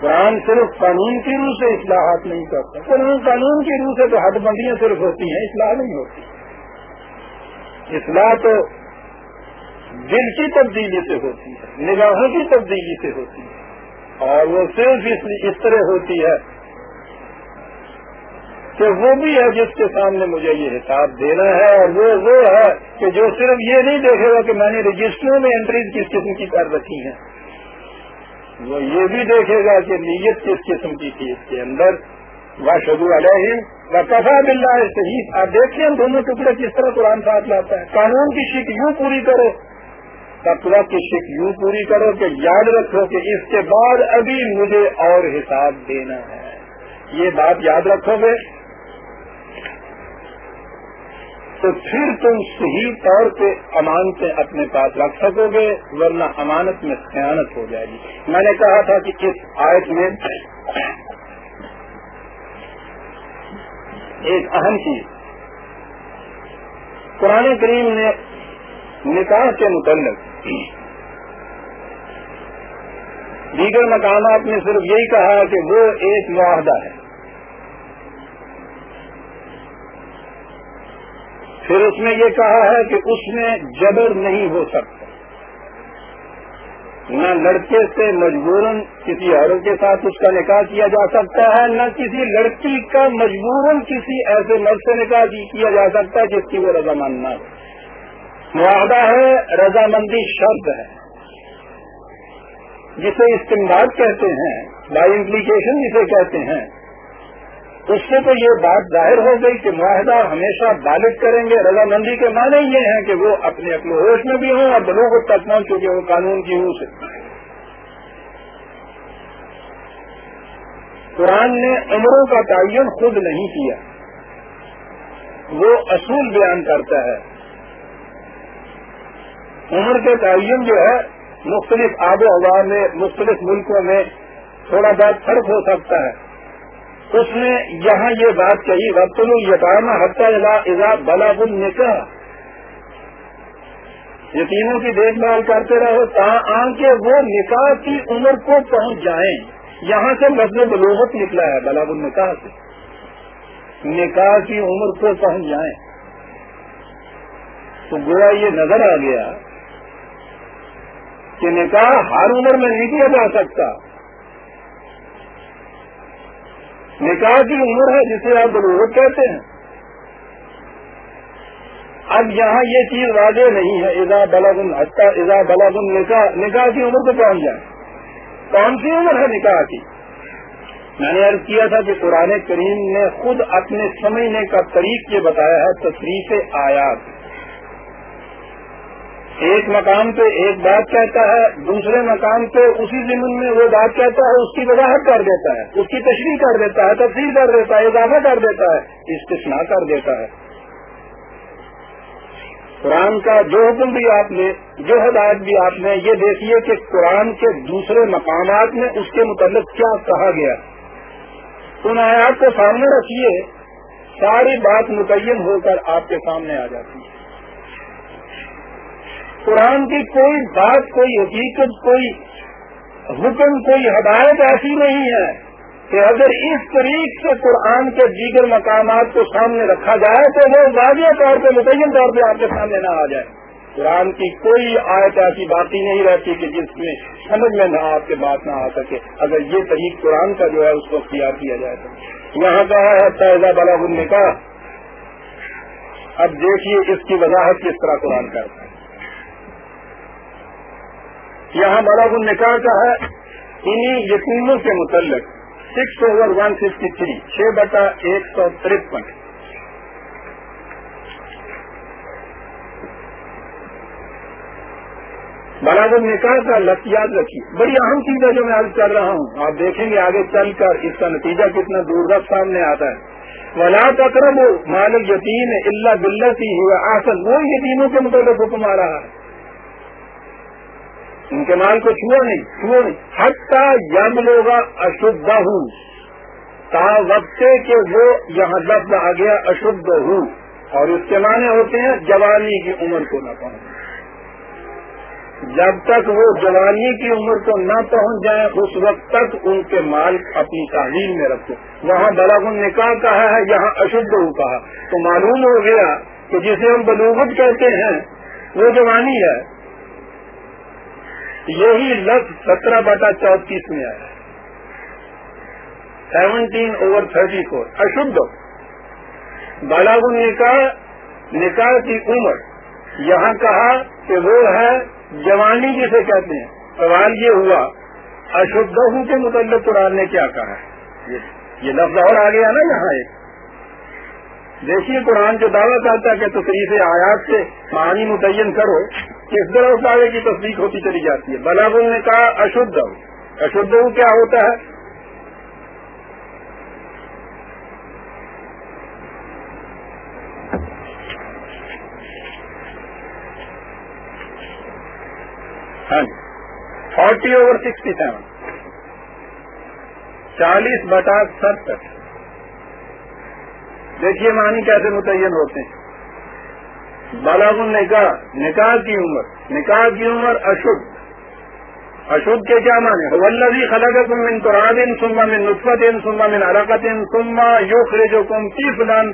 قرآن صرف قانون کی روح سے اصلاحات نہیں کرتا۔ قرآن قانون کی روح سے تو حد بندیاں صرف ہوتی ہیں، اصلاح نہیں ہوتی۔ اصلاح تو دل کی تبدیلی سے ہوتی ہے، نگاہوں کی تبدیلی سے ہوتی ہے۔ اور وہ صرف اس طرح ہوتی ہے کہ وہ بھی ہے جس کے سامنے مجھے یہ حساب دینا ہے اور وہ وہ ہے کہ جو صرف یہ نہیں دیکھے گا کہ میں نے رجسٹروں میں انٹریز کس قسم کی کر رکھی ہیں۔ وہ یہ بھی دیکھے گا کہ نیت کس قسم کی تھی اس کے اندر۔ وہ شدو علیہ و کفا بلّہ صحیح آپ دیکھیں دونوں ٹکڑے کس طرح قرآن ساتھ لاتا ہے۔ قانون کی شک یوں پوری کرو تقوا کی شک یوں پوری کرو کہ یاد رکھو کہ اس کے بعد ابھی مجھے اور حساب دینا ہے۔ یہ بات یاد رکھو گے۔ تو پھر تم صحیح طور پہ امانتیں اپنے پاس رکھ سکو گے، ورنہ امانت میں خیانت ہو جائے گی۔ میں نے کہا تھا کہ اس آیت میں ایک اہم چیز، قرآن کریم نے نکاح کے متعلق دیگر مقامات میں صرف یہی کہا کہ وہ ایک معاہدہ ہے۔ پھر اس میں یہ کہا ہے کہ اس میں جبر نہیں ہو سکتا۔ نہ لڑکے سے مجبوراً کسی عورت کے ساتھ اس کا نکاح کیا جا سکتا ہے، نہ کسی لڑکی کا مجبوراً کسی ایسے مرد سے نکاح کیا جا سکتا ہے جس کی وہ رضامند نہ ہو۔ معاہدہ ہے، رضامندی شرط ہے۔ جسے استعمال کہتے ہیں بائی امپلیکیشن جسے کہتے ہیں اس سے تو یہ بات ظاہر ہو گئی کہ معاہدہ ہمیشہ بالغ کریں گے، رضامندی کے معنی یہ ہیں کہ وہ اپنے اپنے ہوش میں بھی ہوں اور بلوغ تک پہنچ چکے ہوں قانون کی ہوں سے۔ قرآن نے عمروں کا تعین خود نہیں کیا۔ وہ اصول بیان کرتا ہے۔ عمر کے تعین جو ہے، مختلف آب و ہوا میں، مختلف ملکوں میں تھوڑا بہت فرق ہو سکتا ہے۔ اس نے یہاں یہ بات کہی ربط الطامہ حتیٰ بلا بل نکاح یتیموں کی دیکھ بھال کرتے رہو آ کے وہ نکاح کی عمر کو پہنچ جائیں۔ یہاں سے لفظ بلوغت نکلا ہے بلا بل نکاح سے۔ نکاح کی عمر کو پہنچ جائیں۔ تو گویا یہ نظر آ گیا کہ نکاح ہر عمر میں نہیں کیا جا سکتا۔ نکاح کی عمر ہے جسے آپ ضرورت کہتے ہیں۔ اب یہاں یہ چیز واضح نہیں ہے۔ ادا بلاگن ہستا ادا بلاگن نکاح نکاح کی عمر کو پہنچ جائے۔ کون سی عمر ہے نکاح کی؟ میں نے عرض کیا تھا کہ قرآن کریم نے خود اپنے سمجھنے کا طریق یہ بتایا ہے تصریف آیات۔ ایک مقام پہ ایک بات کہتا ہے، دوسرے مقام پہ اسی زمین میں وہ بات کہتا ہے، اس کی وضاحت کر دیتا ہے، اس کی تشریح کر دیتا ہے تفصیل کر دیتا ہے، اضافہ کر دیتا ہے، استثناء کر دیتا ہے۔ قرآن کا جو حکم بھی آپ نے، جو ہدایت بھی آپ نے، یہ دیکھیے کہ قرآن کے دوسرے مقامات میں اس کے متعلق کیا کہا گیا۔ ان آیات کو سامنے رکھیے، ساری بات متعین ہو کر آپ کے سامنے آ جاتی ہے۔ قرآن کی کوئی بات، کوئی حقیقت، کوئی حکم، کوئی ہدایت ایسی نہیں ہے کہ اگر اس طریق سے قرآن کے دیگر مقامات کو سامنے رکھا جائے تو وہ واضح طور پہ، متعین طور پہ آپ کے سامنے نہ آ جائے۔ قرآن کی کوئی آیت ایسی بات ہی نہیں رہتی کہ جس میں سمجھ میں نہ آپ کے بات نہ آ سکے۔ اگر یہ طریق قرآن کا جو ہے، اس کو اختیار کیا جائے تو۔ یہاں کہا ہے فیضا بلا نے کا اب دیکھیے اس کی وضاحت کس طرح قرآن کرتا ہے۔ یہاں بڑا گن نکاح کا ہے انہیں یقینوں کے متعلق six over one fifty three چھ بٹا ایک سو ترپن۔ بڑا گن نکاح کا لفظ یاد رکھیے۔ بڑی اہم چیز ہے جو میں آج کر رہا ہوں۔ آپ دیکھیں گے آگے چل کر اس کا نتیجہ کتنا دور رکھ سامنے آتا ہے۔ ولا تقرب مالک یتیم اللہ بلتی ہوا آسن۔ وہ یتیموں کے متعلق حکم آ رہا ہے۔ ان کے مال کو چھوا نہیں چھو نہیں۔ حتہ یم لوگا اشدھ ہوں تا وقت کہ وہ یہاں لفظ آ گیا اشدھ ہوں اور اس کے معنی ہوتے ہیں جوانی کی عمر کو نہ پہنچ۔ جب تک وہ جوانی کی عمر کو نہ پہنچ جائیں اس وقت تک ان کے مال اپنی تعلیم میں رکھو۔ وہاں بلاغن نکاح کہا ہے، یہاں اشدھ ہو کہا۔ تو معلوم ہو گیا کہ جسے ہم بلوغت کہتے ہیں، وہ جوانی ہے۔ یہی لفظ سترہ بٹا چونتیس میں آیا۔ Seventeen over thirty four. اشدھ بالاگ نکاح نکاح کی عمر۔ یہاں کہا کہ وہ ہے جوانی جسے کہتے ہیں۔ سوال یہ ہوا اشدھ کے متعلق قرآن نے کیا کہا؟ یہ لفظ اور آ گیا نا یہاں ایک۔ دیکھیے قرآن جو دعویٰ کرتا ہے کہ تصریف آیات سے معنی متعین کرو۔ کس طرح اس دعوے کی تصدیق ہوتی چلی جاتی ہے؟ بلاب نے کہا اشدھ اشدھ کیا ہوتا ہے؟ ہاں جی۔ Forty over sixty seven. چالیس بٹا ستر دیکھیے معنی کیسے متعین ہوتے ہیں۔ بلاغ نکاح نکاح کی عمر، نکاح کی عمر اشد۔ اشد کے کیا مانے ولزی خلق من قرآن سما من نطفت سما من عرقت سما یو خرج کم کی فلان۔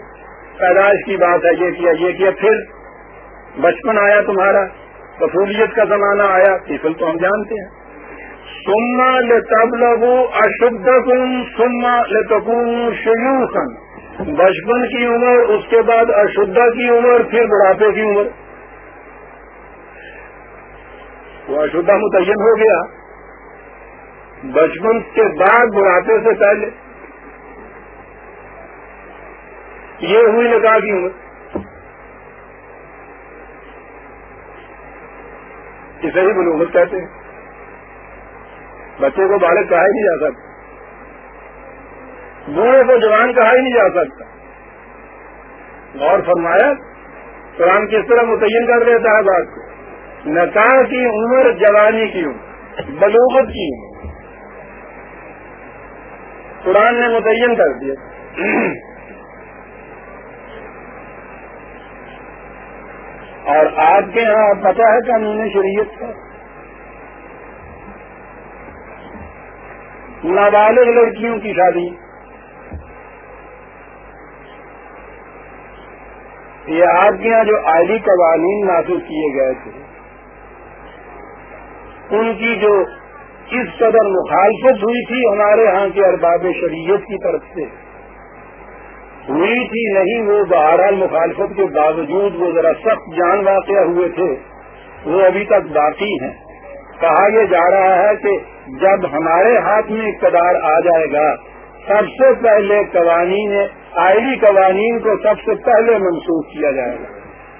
پیدائش کی بات ہے، یہ کیا یہ کیا پھر؟ بچپن آیا تمہارا قفولیت کا زمانہ آیا تیفل تو ہم جانتے ہیں۔ سما لے تب کم سما لے تکون شیوخن بچپن کی عمر، اس کے بعد اشدھا کی عمر، پھر بڑھاپے کی عمر۔ وہ اشدھا متعین ہو گیا۔ بچپن کے بعد بڑھاپے سے پہلے۔ یہ ہوئی نکاح کی عمر۔ اسے ہی بلوغت کہتے ہیں۔ بچے کو بالک کہا ہی نہیں جا سکتا۔ بوڑھے کو جوان کہا ہی نہیں جا سکتا۔ اور فرمایا، قرآن کس طرح متعین کر دیتا ہے بات کو۔ نکاح کی عمر جوانی کی عمر بلوغت کی عمر قرآن نے متعین کر دیا۔ اور آپ کے یہاں پتا ہے قانون شریعت کا۔ نابالغ لڑکیوں کی شادی۔ یہ آپ کے یہاں جو آئلی قوانین نافذ کیے گئے تھے، ان کی جو اس قدر مخالفت ہوئی تھی ہمارے ہاں کے ارباب شریعت کی طرف سے، ہوئی تھی نہیں، وہ بہرحال مخالفت کے باوجود وہ ذرا سخت جان واقع ہوئے تھے، وہ ابھی تک باقی ہیں۔ کہا یہ جا رہا ہے کہ جب ہمارے ہاتھ میں اقتدار آ جائے گا، سب سے پہلے قوانین آئلی قوانین کو سب سے پہلے منسوخ کیا جائے گا۔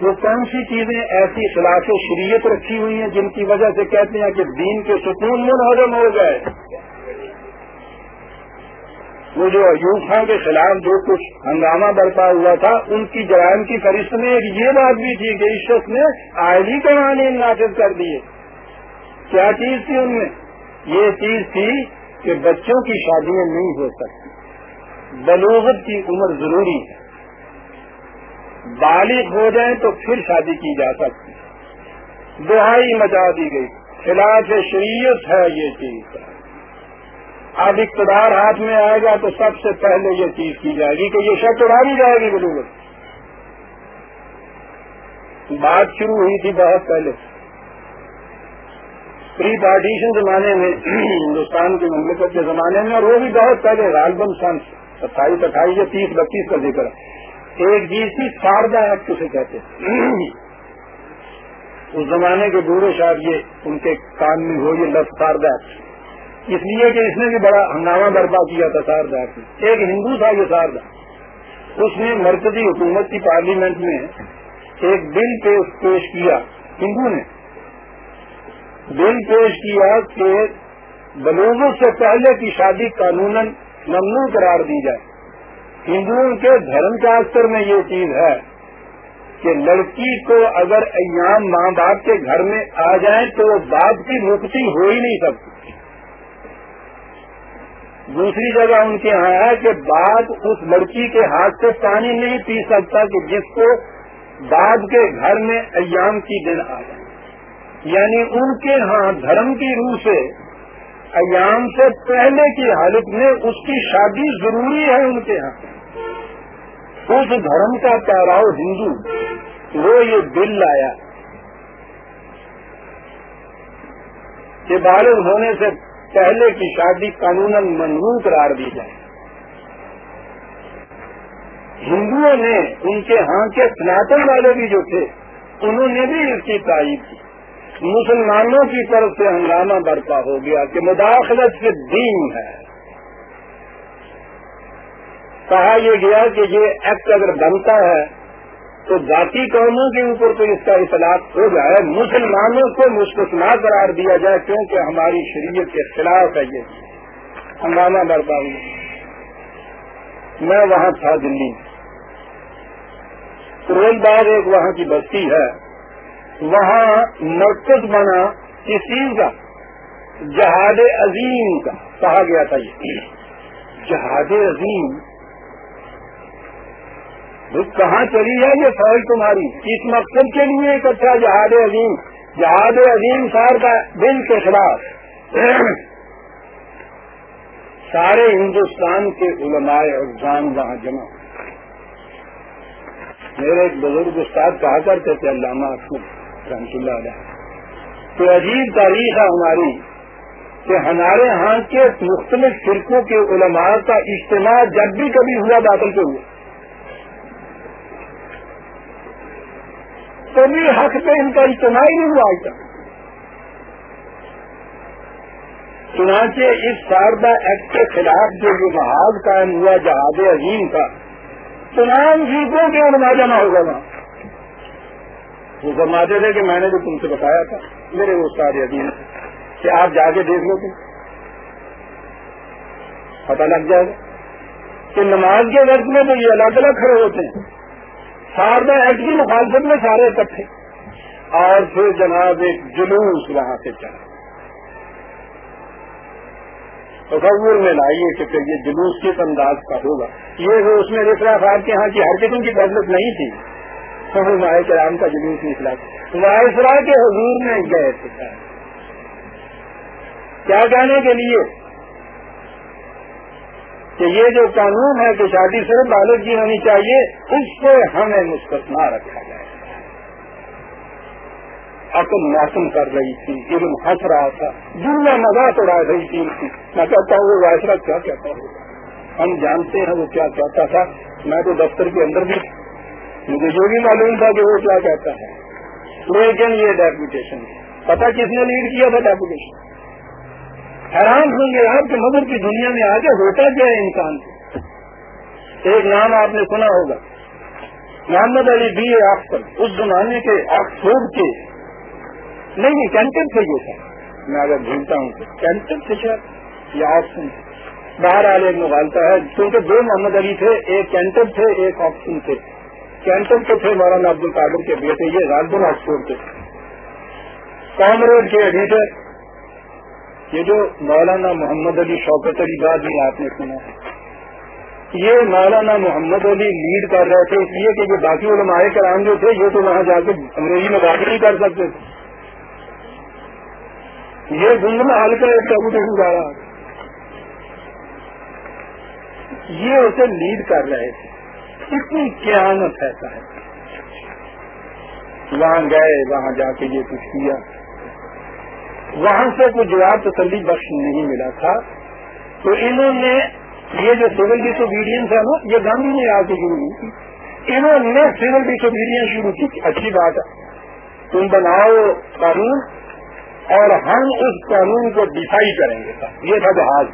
وہ کون سی چیزیں ایسی خلاف شریعت رکھی ہوئی ہیں جن کی وجہ سے کہتے ہیں کہ دین کے ستون منہدم ہو گئے وہ جو ایوب خان کے خلاف جو کچھ ہنگامہ برپا ہوا تھا، ان کی جرائم کی فہرست میں ایک یہ بات بھی تھی کہ اس شخص نے آئلی قوانین نافذ کر دیے۔ کیا چیز تھی ان میں؟ یہ چیز تھی کہ بچوں کی شادیاں نہیں ہو سکتی۔ بلوغت کی عمر ضروری ہے۔ بالغ ہو جائیں تو پھر شادی کی جا سکتی دہائی مچا دی گئی۔ خلاف شریعت ہے یہ چیز۔ اب اقتدار ہاتھ میں آئے گا تو سب سے پہلے یہ چیز کی جائے گی کہ یہ شرط اڑا دی جائے گی بلوغت۔ بات شروع ہوئی تھی بہت پہلے۔ پری پارٹیشن زمانے میں، ہندوستان کی مملکت کے زمانے میں اور وہ بھی بہت پہلے رالبن سن۔ ستائیس اٹھائیس یا تیس بتیس کا ذکر ہے۔ ایک جی چیز تھی ساردا ایکٹ اسے کہتے اس زمانے کے بورے شاید یہ ان کے کام میں ہو یہ لفظ ساردا ایکٹ۔ اس لیے کہ اس نے بھی بڑا ہنگامہ برپا کیا تھا ساردا ایکٹ ایک ہندو تھا یہ ساردا اس نے مرکزی حکومت کی پارلیمنٹ میں ایک بل پیش کیا۔ ہندو نے بل پیش کیا کہ بلوغوں سے پہلے کی شادی قانون ممنوع قرار دی جائے۔ ہندوؤں کے دھرم شاستر میں یہ چیز ہے کہ لڑکی کو اگر ایام ماں باپ کے گھر میں آ جائیں تو وہ باپ کی مکتی ہو ہی نہیں سکتی۔ دوسری جگہ ان کے یہاں ہے کہ باپ اس لڑکی کے ہاتھ سے پانی نہیں پی سکتا کہ جس کو باپ کے گھر میں ایام کی دن آ جائے۔ یعنی ان کے ہاں دھرم کی روح سے ایام سے پہلے کی حالت میں اس کی شادی ضروری ہے ان کے یہاں اس دھرم کا پیراؤ ہندو، وہ یہ بل لایا کہ بالغ ہونے سے پہلے کی شادی قانون منظور قرار دی جائے۔ ہندوؤں نے ان کے ہاں کے سناتن والے بھی جو تھے، انہوں نے بھی اس کی تعریف کی۔ مسلمانوں کی طرف سے ہنگامہ برپا ہو گیا کہ مداخلت سے دین ہے۔ کہا یہ گیا کہ یہ ایکٹ اگر بنتا ہے تو ذاتی قوموں کے اوپر تو اس کا اطلاق ہو جائے۔ مسلمانوں کو مستثنا قرار دیا جائے کیونکہ ہماری شریعت کے خلاف ہے یہ۔ ہنگامہ برپا ہوا میں وہاں تھا دلی۔ میں بعد ایک وہاں کی بستی ہے۔ وہاں مرکز بنا کس چیز کا، جہاد عظیم کا، کہا گیا تھا یہ۔ جہاد عظیم۔ کہاں چلی ہے یہ فوج تمہاری؟ اس مقصد کے لیے ایک اچھا جہاد عظیم؟ جہاد عظیم سار کا دل کے خلاف۔ سارے ہندوستان کے علماء اور جان وہاں جمع۔ میرے ایک بزرگ استاد کہا کرتے تھے، علامہ احمد۔ رحمت اللہ علیہ۔ تو عجیب تاریخ ہے ہماری کہ ہمارے ہاں کے مختلف فرقوں کے علماء کا اجتماع جب بھی کبھی ہوا داخل کے ہوئے کبھی حق پہ ان کا اجتماع ہی نہیں ہوا آج تک۔ چنانچہ اس شاردا ایکٹ کے خلاف جو یہ قائم ہوا جہاد عظیم کا، تمام فرقوں کے علماء جمع ہوگا وہاں وہ فرماتے تھے کہ میں نے جو تم سے بتایا تھا، میرے وہ سارے عظیم کہ آپ جا کے دیکھ لو تم۔ پتا لگ جائے گا کہ نماز کے وقت میں تو یہ الگ الگ کھڑے ہوتے ہیں۔ ساردا ایکٹ کی مخالفت میں سارے اکٹھے۔ اور پھر جناب ایک جلوس وہاں سے چلا۔ تصور میں لائیے کہ پھر یہ جلوس کس انداز کا ہوگا۔ یہ جو اس میں رسرا صاحب کے ہاں کی ہر قسم کی دولت نہیں تھی۔ ماہ کرام کا جلوس نکلا۔ وائسرا کے حضور میں گئے تھے۔ کیا کہنے کے لیے؟ کہ یہ جو قانون ہے کہ شادی صرف بالغ کی ہونی چاہیے، اس سے ہمیں مستثنا رکھا جائے۔ عقل موسم کر رہی تھی، علم ہنس رہا تھا دنیا مذاق اڑا رہی تھی۔ میں کہتا ہوں، وہ وائسرا کیا کہتا ہوگا ہم جانتے ہیں وہ کیا کہتا تھا۔ میں تو دفتر کے اندر بھی مجھے جو بھی معلوم تھا کہ وہ کیا کہتا ہے۔ لیکن یہ ڈیپوٹیشن پتا کس نے لیڈ کیا تھا ڈیپوٹیشن حیران ہوں گے آپ کہ مدر کی دنیا میں آگے ہوتا کیا ہے انسان؟ کو ایک نام آپ نے سنا ہوگا۔ محمد علی بی اے اس زمانے کے آکسفورڈ کے۔ نہیں نہیں کینٹن سے یہ تھا۔ میں اگر بھولتا ہوں تو۔ کینٹن سے شاید؟ یا آپشن باہر آ ایک مغالتا ہے، کیونکہ دو محمد علی تھے، ایک کینٹن تھے، ایک آپشن تھے۔ کینٹن کے تھے مولانا عبد القادر کے بیٹے، یہ راجدن آکسفورڈ کے کامریڈ کے ایڈیٹر، یہ جو مولانا محمد علی شوکت علی باد بھی آپ نے سنا ہے۔ یہ مولانا محمد علی لیڈ کر رہے تھے، اس لیے کہ جو باقی علماء کرام جو تھے، یہ تو وہاں جا کے انگریزی میں بات نہیں کر سکتے تھے۔ یہ گنگنا ہلکا ایک ٹیبو جا رہا یہ اسے لیڈ کر رہے تھے۔ کتنی قیامت ایسا ہے۔ وہاں گئے، وہاں جا کے یہ کچھ کیا۔ وہاں سے کوئی جواب تسلی بخش نہیں ملا تھا۔ تو انہوں نے یہ جو سول ڈس اوبیڈینس ہے نا، یہ گاندھی نے آ کے شروع کی۔ انہوں نے سول ڈس اوبیڈینس شروع کی اچھی بات ہے۔ تم بناؤ قانون اور ہم اس قانون کو ڈسائی کریں گے۔ یہ تھا جہاز۔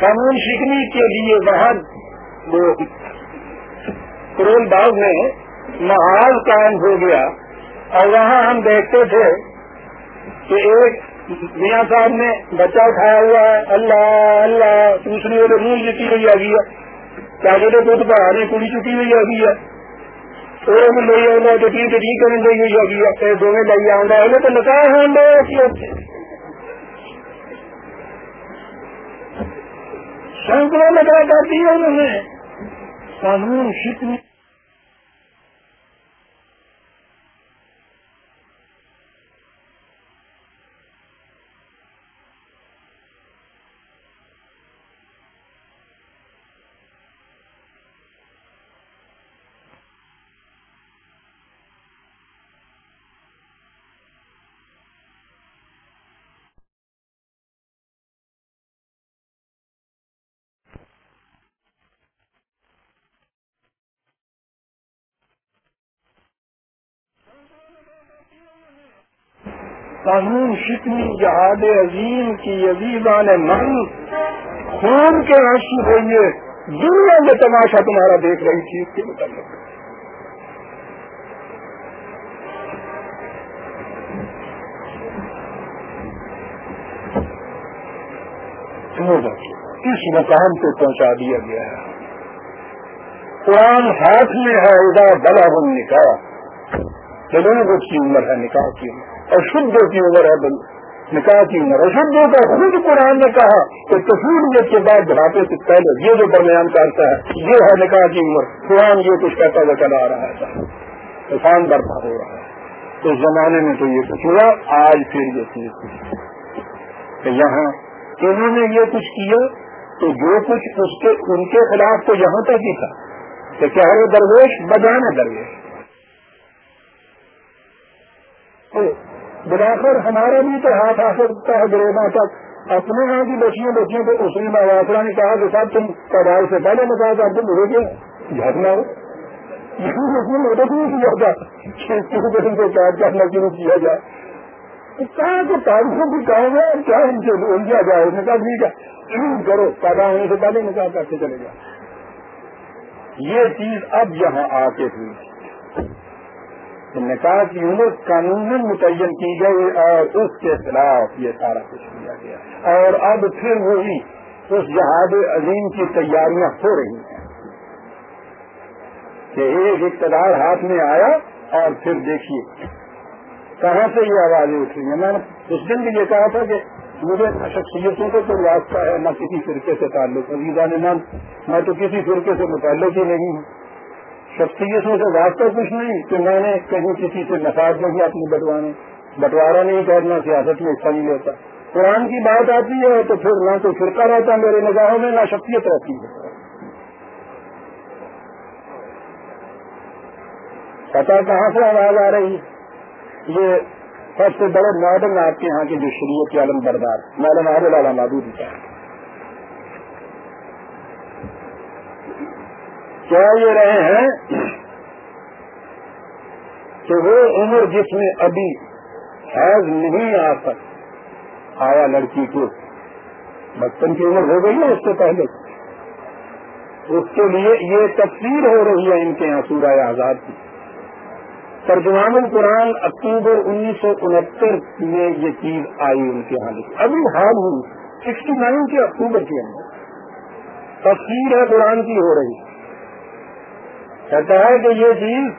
قانون سیکھنے کے لیے وہاں وہ کرول باغ میں محاذ قائم ہو گیا اور وہاں ہم دیکھتے تھے کہ ایک میاں صاحب نے بچہ اٹھایا ہوا ہے، اللہ اللہ دوسری والے منہ جتی ہوئی آ گئی ہے۔ کیا کہتے دودھ پڑھانے کڑی چکی ہوئی آ گئی ہے لے ٹھیک کریں گے یہ دونوں لے آؤں گا۔ تو نکاح ہوں سینکڑوں نکاح کرتی ہے انہوں نے؟ قانون شکری قانون شکنی جہاد عظیم کی عزیزان من خون کے آنسو ہوئیے دنیا میں تماشا تمہارا دیکھ رہی تھی، اس کے متعلق۔ اس مقام کو پہنچا دیا گیا ہے۔ قرآن ہاتھ میں ہے ادا بلا بن نکاح چلو کچھ کی عمر ہے، نکاح کی عمر۔ اشدھوں کی عمر ہے بل نکاح کی عمر۔ اشدھوں کا خود قرآن نے کہا کہ کشمیر کے بعد بڑھاپے سے پہلے یہ جو درمیان کرتا ہے، یہ ہے نکاح کی عمر۔ قرآن یہ کچھ کہتا ہوا چلا رہا ہے۔ کسان برپا ہو رہا ہے۔ اس زمانے میں تو یہ کچھ ہوا، آج پھر یہ چیز۔ کہ یہاں انہوں نے یہ کچھ کیا تو جو کچھ اس کے ان کے خلاف تو یہاں تک ہی تھا۔ کہ چہرے درویش؟ بجانا درویش۔ بنا ہمارا بھی تو ہاتھ آ سکتا ہے گریبا تک اپنے یہاں کی بچیاں بچیوں کو اس میں نے کہا کہ صاحب تم پڑھائی سے پہلے میں کہا تھا تم ہو۔ گیا جھرنا ہو مدد نہیں کیا کرنا شروع کیا جائے کہا کہ تعریفوں بھی کہا کیا ان سے الجھا جائے؟ اس نے کہا ٹھیک ہے کرو۔ پیدا ہونے سے پہلے میں کہا کرتے چلے جائے یہ چیز اب یہاں آ کے ہوئی۔ نکاح کی عمر قانون متعین کی گئی اور اس کے خلاف یہ سارا کچھ کیا گیا۔ اور اب پھر وہی اس جہاد عظیم کی تیاریاں ہو رہی ہیں کہ ایک اقتدار ہاتھ میں آیا اور پھر دیکھیے کہاں سے یہ آوازیں اٹھ رہی ہیں۔ میں نے اس دن بھی یہ کہا تھا کہ مجھے شخصیتوں کو کوئی واسطہ ہے، نہ کسی فرقے سے تعلق ہے۔ میں تو کسی فرقے سے متعلق ہی نہیں ہوں۔ شخصیتوں سے واسطہ کچھ نہیں، کہ میں نے کہیں کسی سے نفاذ نہیں اپنی بٹوانے بٹوارا نہیں کرنا سیاست میں حصہ نہیں لیتا۔ قرآن کی بات آتی ہے تو پھر نہ تو فرقہ رہتا میرے نگاہوں میں، نہ شخصیت رہتی ہے۔ پتا کہاں سے آواز آ رہی؟ یہ سب سے بڑے ماڈرن آپ کے یہاں کی جو شریعت کے علم بردار، مولانا والا محدود ہے کیا یہ رہے ہیں کہ وہ عمر جس میں ابھی حیض نہیں آ سک، آیا لڑکی کو۔ بچپن کی عمر ہو گئی ہے اس سے پہلے۔ اس کے لیے یہ تفصیل ہو رہی ہے ان کے یہاں سورہ آزاد کی۔ ترجمان القرآن اکتوبر انیس سو انہتر میں یہ چیز آئی ان کے یہاں لکھی ابھی حال ہوئی۔ سکسٹی نائن کے اکتوبر کے اندر تفصیل ہے قرآن کی ہو رہی۔ ہے کہتا ہے کہ یہ چیز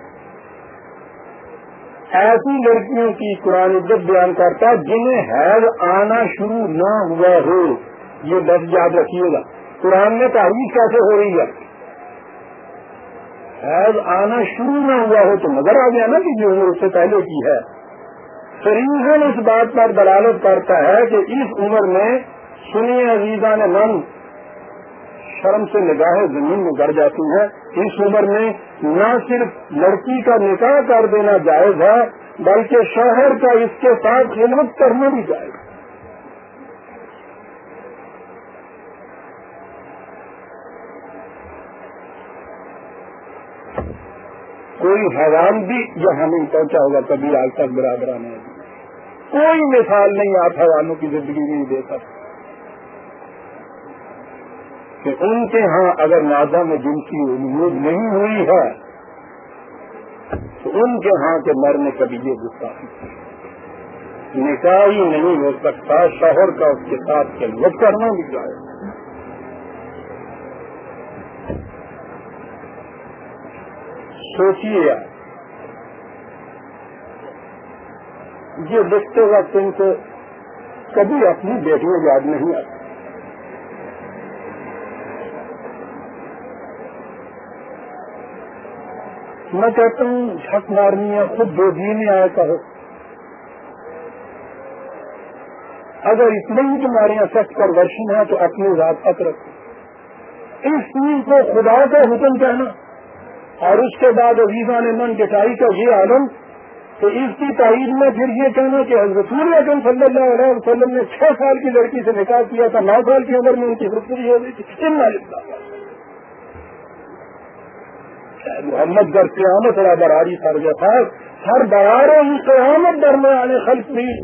ایسی لڑکیوں کی قرآن عزت بیان کرتا ہے جنہیں حیض آنا شروع نہ ہوا ہو، یہ لفظ یاد رکھیے گا۔ قرآن میں تعریف کیسے ہو رہی ہے؟ حیض آنا شروع نہ ہوا ہو تو نظر آ گیا نا کہ جو عمر اس سے پہلے کی ہے۔ شریحن اس بات پر دلالت کرتا ہے کہ اس عمر میں سنی عزیزہ نے من شرم سے نگاہیں زمین میں گڑ جاتی ہیں۔ اس عمر میں نہ صرف لڑکی کا نکاح کر دینا جائز ہے، بلکہ شوہر کا اس کے ساتھ خدمت کرنا بھی جائز کوئی حیران بھی یہاں نہیں پہنچا ہوگا کبھی آج تک برابر آنے کوئی مثال نہیں، آپ حیرانوں کی زندگی نہیں دے سکتا کہ ان کے ہاں اگر مادہ میں جن کی امید نہیں ہوئی ہے، تو ان کے ہاں کے مرنے کبھی یہ غصہ نکاح ہی نہیں ہو سکتا، شوہر کا اس کے ساتھ خدمت کرنا بھی جائے سوچیے یہ لکھتے وقت ان کو کبھی اپنی بیٹیاں یاد نہیں آتی۔ میں کہتا ہوں جھک مارنی ہے، خود دو دین آئے کہو۔ اگر اتنے ہی تمہارے یہاں سخت پر ورشن ہے تو اپنے ذات تک رکھو۔ اس چیز کو خدا کا حکم کہنا۔ اور اس کے بعد عزیزہ نے من کٹائی کا یہ عالم تو اس کی تائید میں پھر یہ کہنا کہ حضرت اعظم صلی اللہ علیہ وسلم نے چھ سال کی لڑکی سے نکاح کیا تھا، نو سال کی عمر میں ان کی خود ہو گئی تھی۔ محمد در قیامت را براری سر جفاق ہر برارے ہی قیامت درمے آنے خلق بھی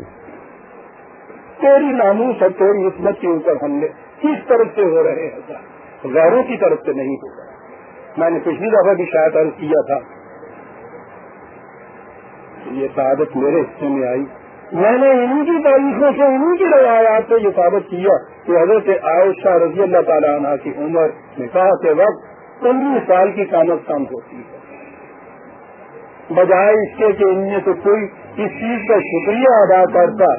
تیری ناموس اور تیری عصمت کے اوپر ہم نے کس طرف سے ہو رہے ہیں؟ غیروں کی طرف سے نہیں ہو رہا. میں نے پچھلی دفعہ بھی شاید عرض کیا تھا. یہ تعدت میرے حصے میں آئی. میں نے انہیں کی تاریخوں سے انہیں کی روایات سے یہ ثابت کیا کہ حضرت عائشہ رضی اللہ تعالیٰ عنہ کی عمر نکاح کے وقت پندرہ سال کی کام کام ہوتی ہے۔ بجائے اس کے کہ ان میں سے کوئی اس چیز کا شکریہ ادا کرتا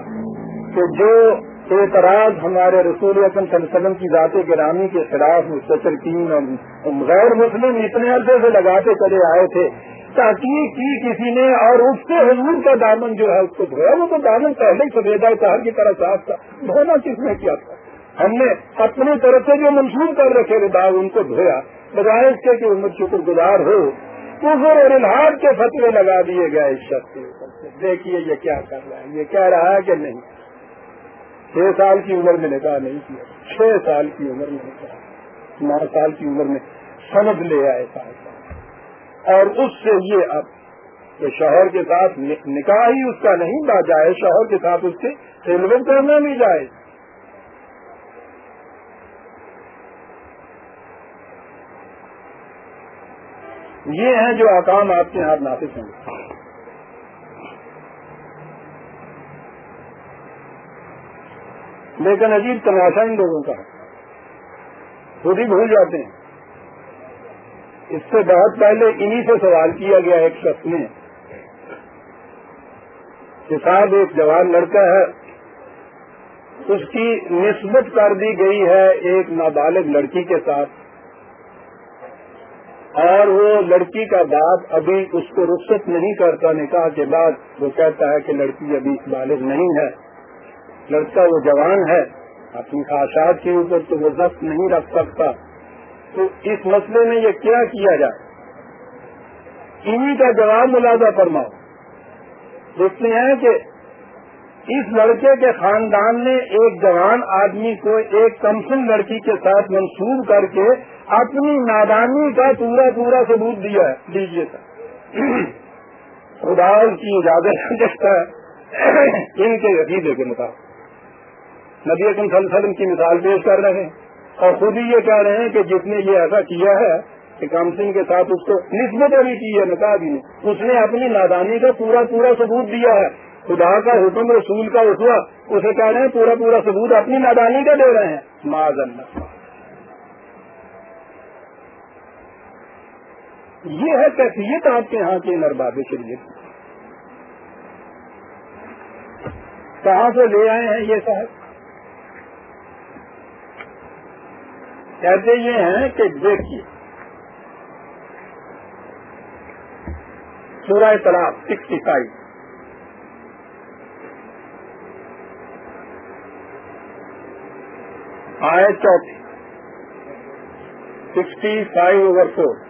کہ جو اعتراض ہمارے رسول اکم صلی اللہ علیہ وسلم کی ذات گرامی کے خلاف مستقین اور غیر مسلم اتنے عرصے سے لگاتے چلے آئے تھے تاکہ کی کسی نے اور اس سے حضور کا دامن جو ہے اس کو دھویا، وہ تو دامن پہلے ہی سفیدہ چار کی طرح صاف تھا۔ دھونا کس نے کیا تھا؟ ہم نے اپنی طرف سے جو منسوخ کر رکھے تھے، داغ ان کو دھویا۔ بجائے اس کے کہ امت شکر گزار ہو، کفر اور الحاظ کے فتوے لگا دیے گئے اس شخص کے اوپر دیکھیے یہ کیا کر رہا ہے، یہ کہہ رہا ہے کہ نہیں۔ چھ سال کی عمر میں نکاح نہیں کیا۔ چھ سال کی عمر میں نکاح۔ نو سال کی عمر میں سمجھ لے آئے سال اور اس سے یہ اب کہ شوہر کے ساتھ نکاح ہی اس کا نہیں با جائے شوہر کے ساتھ اس کے سیلوٹ کرنا بھی جائے یہ ہیں جو اقام آپ کے ہاتھ نافذ ہیں۔ لیکن عجیب تماشا ان لوگوں کا خود ہی بھول جاتے ہیں۔ اس سے بہت پہلے انہی سے سوال کیا گیا ایک شخص نے کہ صاحب، ایک جوان لڑکا ہے، اس کی نسبت کر دی گئی ہے ایک نابالغ لڑکی کے ساتھ۔ اور وہ لڑکی کا باپ ابھی اس کو رخصت نہیں کرتا، نکاح کے بعد وہ کہتا ہے کہ لڑکی ابھی بالغ نہیں ہے۔ لڑکا وہ جوان ہے، اپنی خواہشات کے اوپر تو وہ ضبط نہیں رکھ سکتا۔ تو اس مسئلے میں یہ کیا کیا جائے؟ انہیں کا جواب ملازہ فرماؤ۔ دیکھتے ہیں کہ اس لڑکے کے خاندان نے ایک جوان آدمی کو ایک کمسن لڑکی کے ساتھ منسوب کر کے اپنی نادانی کا پورا پورا ثبوت دیا ہے، دیجیے خدا کی اجازت ہے۔ ان کے عقیدے کے مطابق۔ نبی اکم صلی اللہ علیہ وسلم کی مثال پیش کر رہے ہیں۔ اور خود ہی یہ کہہ رہے ہیں کہ جس نے یہ ایسا کیا ہے کہ کام سنگھ کے ساتھ اس کو نسبت ابھی کی ہے، نکاح بھی نہیں۔ اس نے اپنی نادانی کا پورا پورا ثبوت دیا ہے۔ خدا کا حکم، رسول کا اٹھوا اسے کہہ رہے ہیں پورا پورا ثبوت اپنی نادانی کا دے رہے ہیں۔ معذ اللہ۔ یہ ہے کیفیت آپ کے یہاں کے نرباب شریعت کہاں سے لے آئے ہیں یہ صاحب؟ کہتے یہ ہیں کہ دیکھیے، سورہ طلاق سکسٹی فائیو آئے چوتھی۔ سکسٹی فائیو اوور فور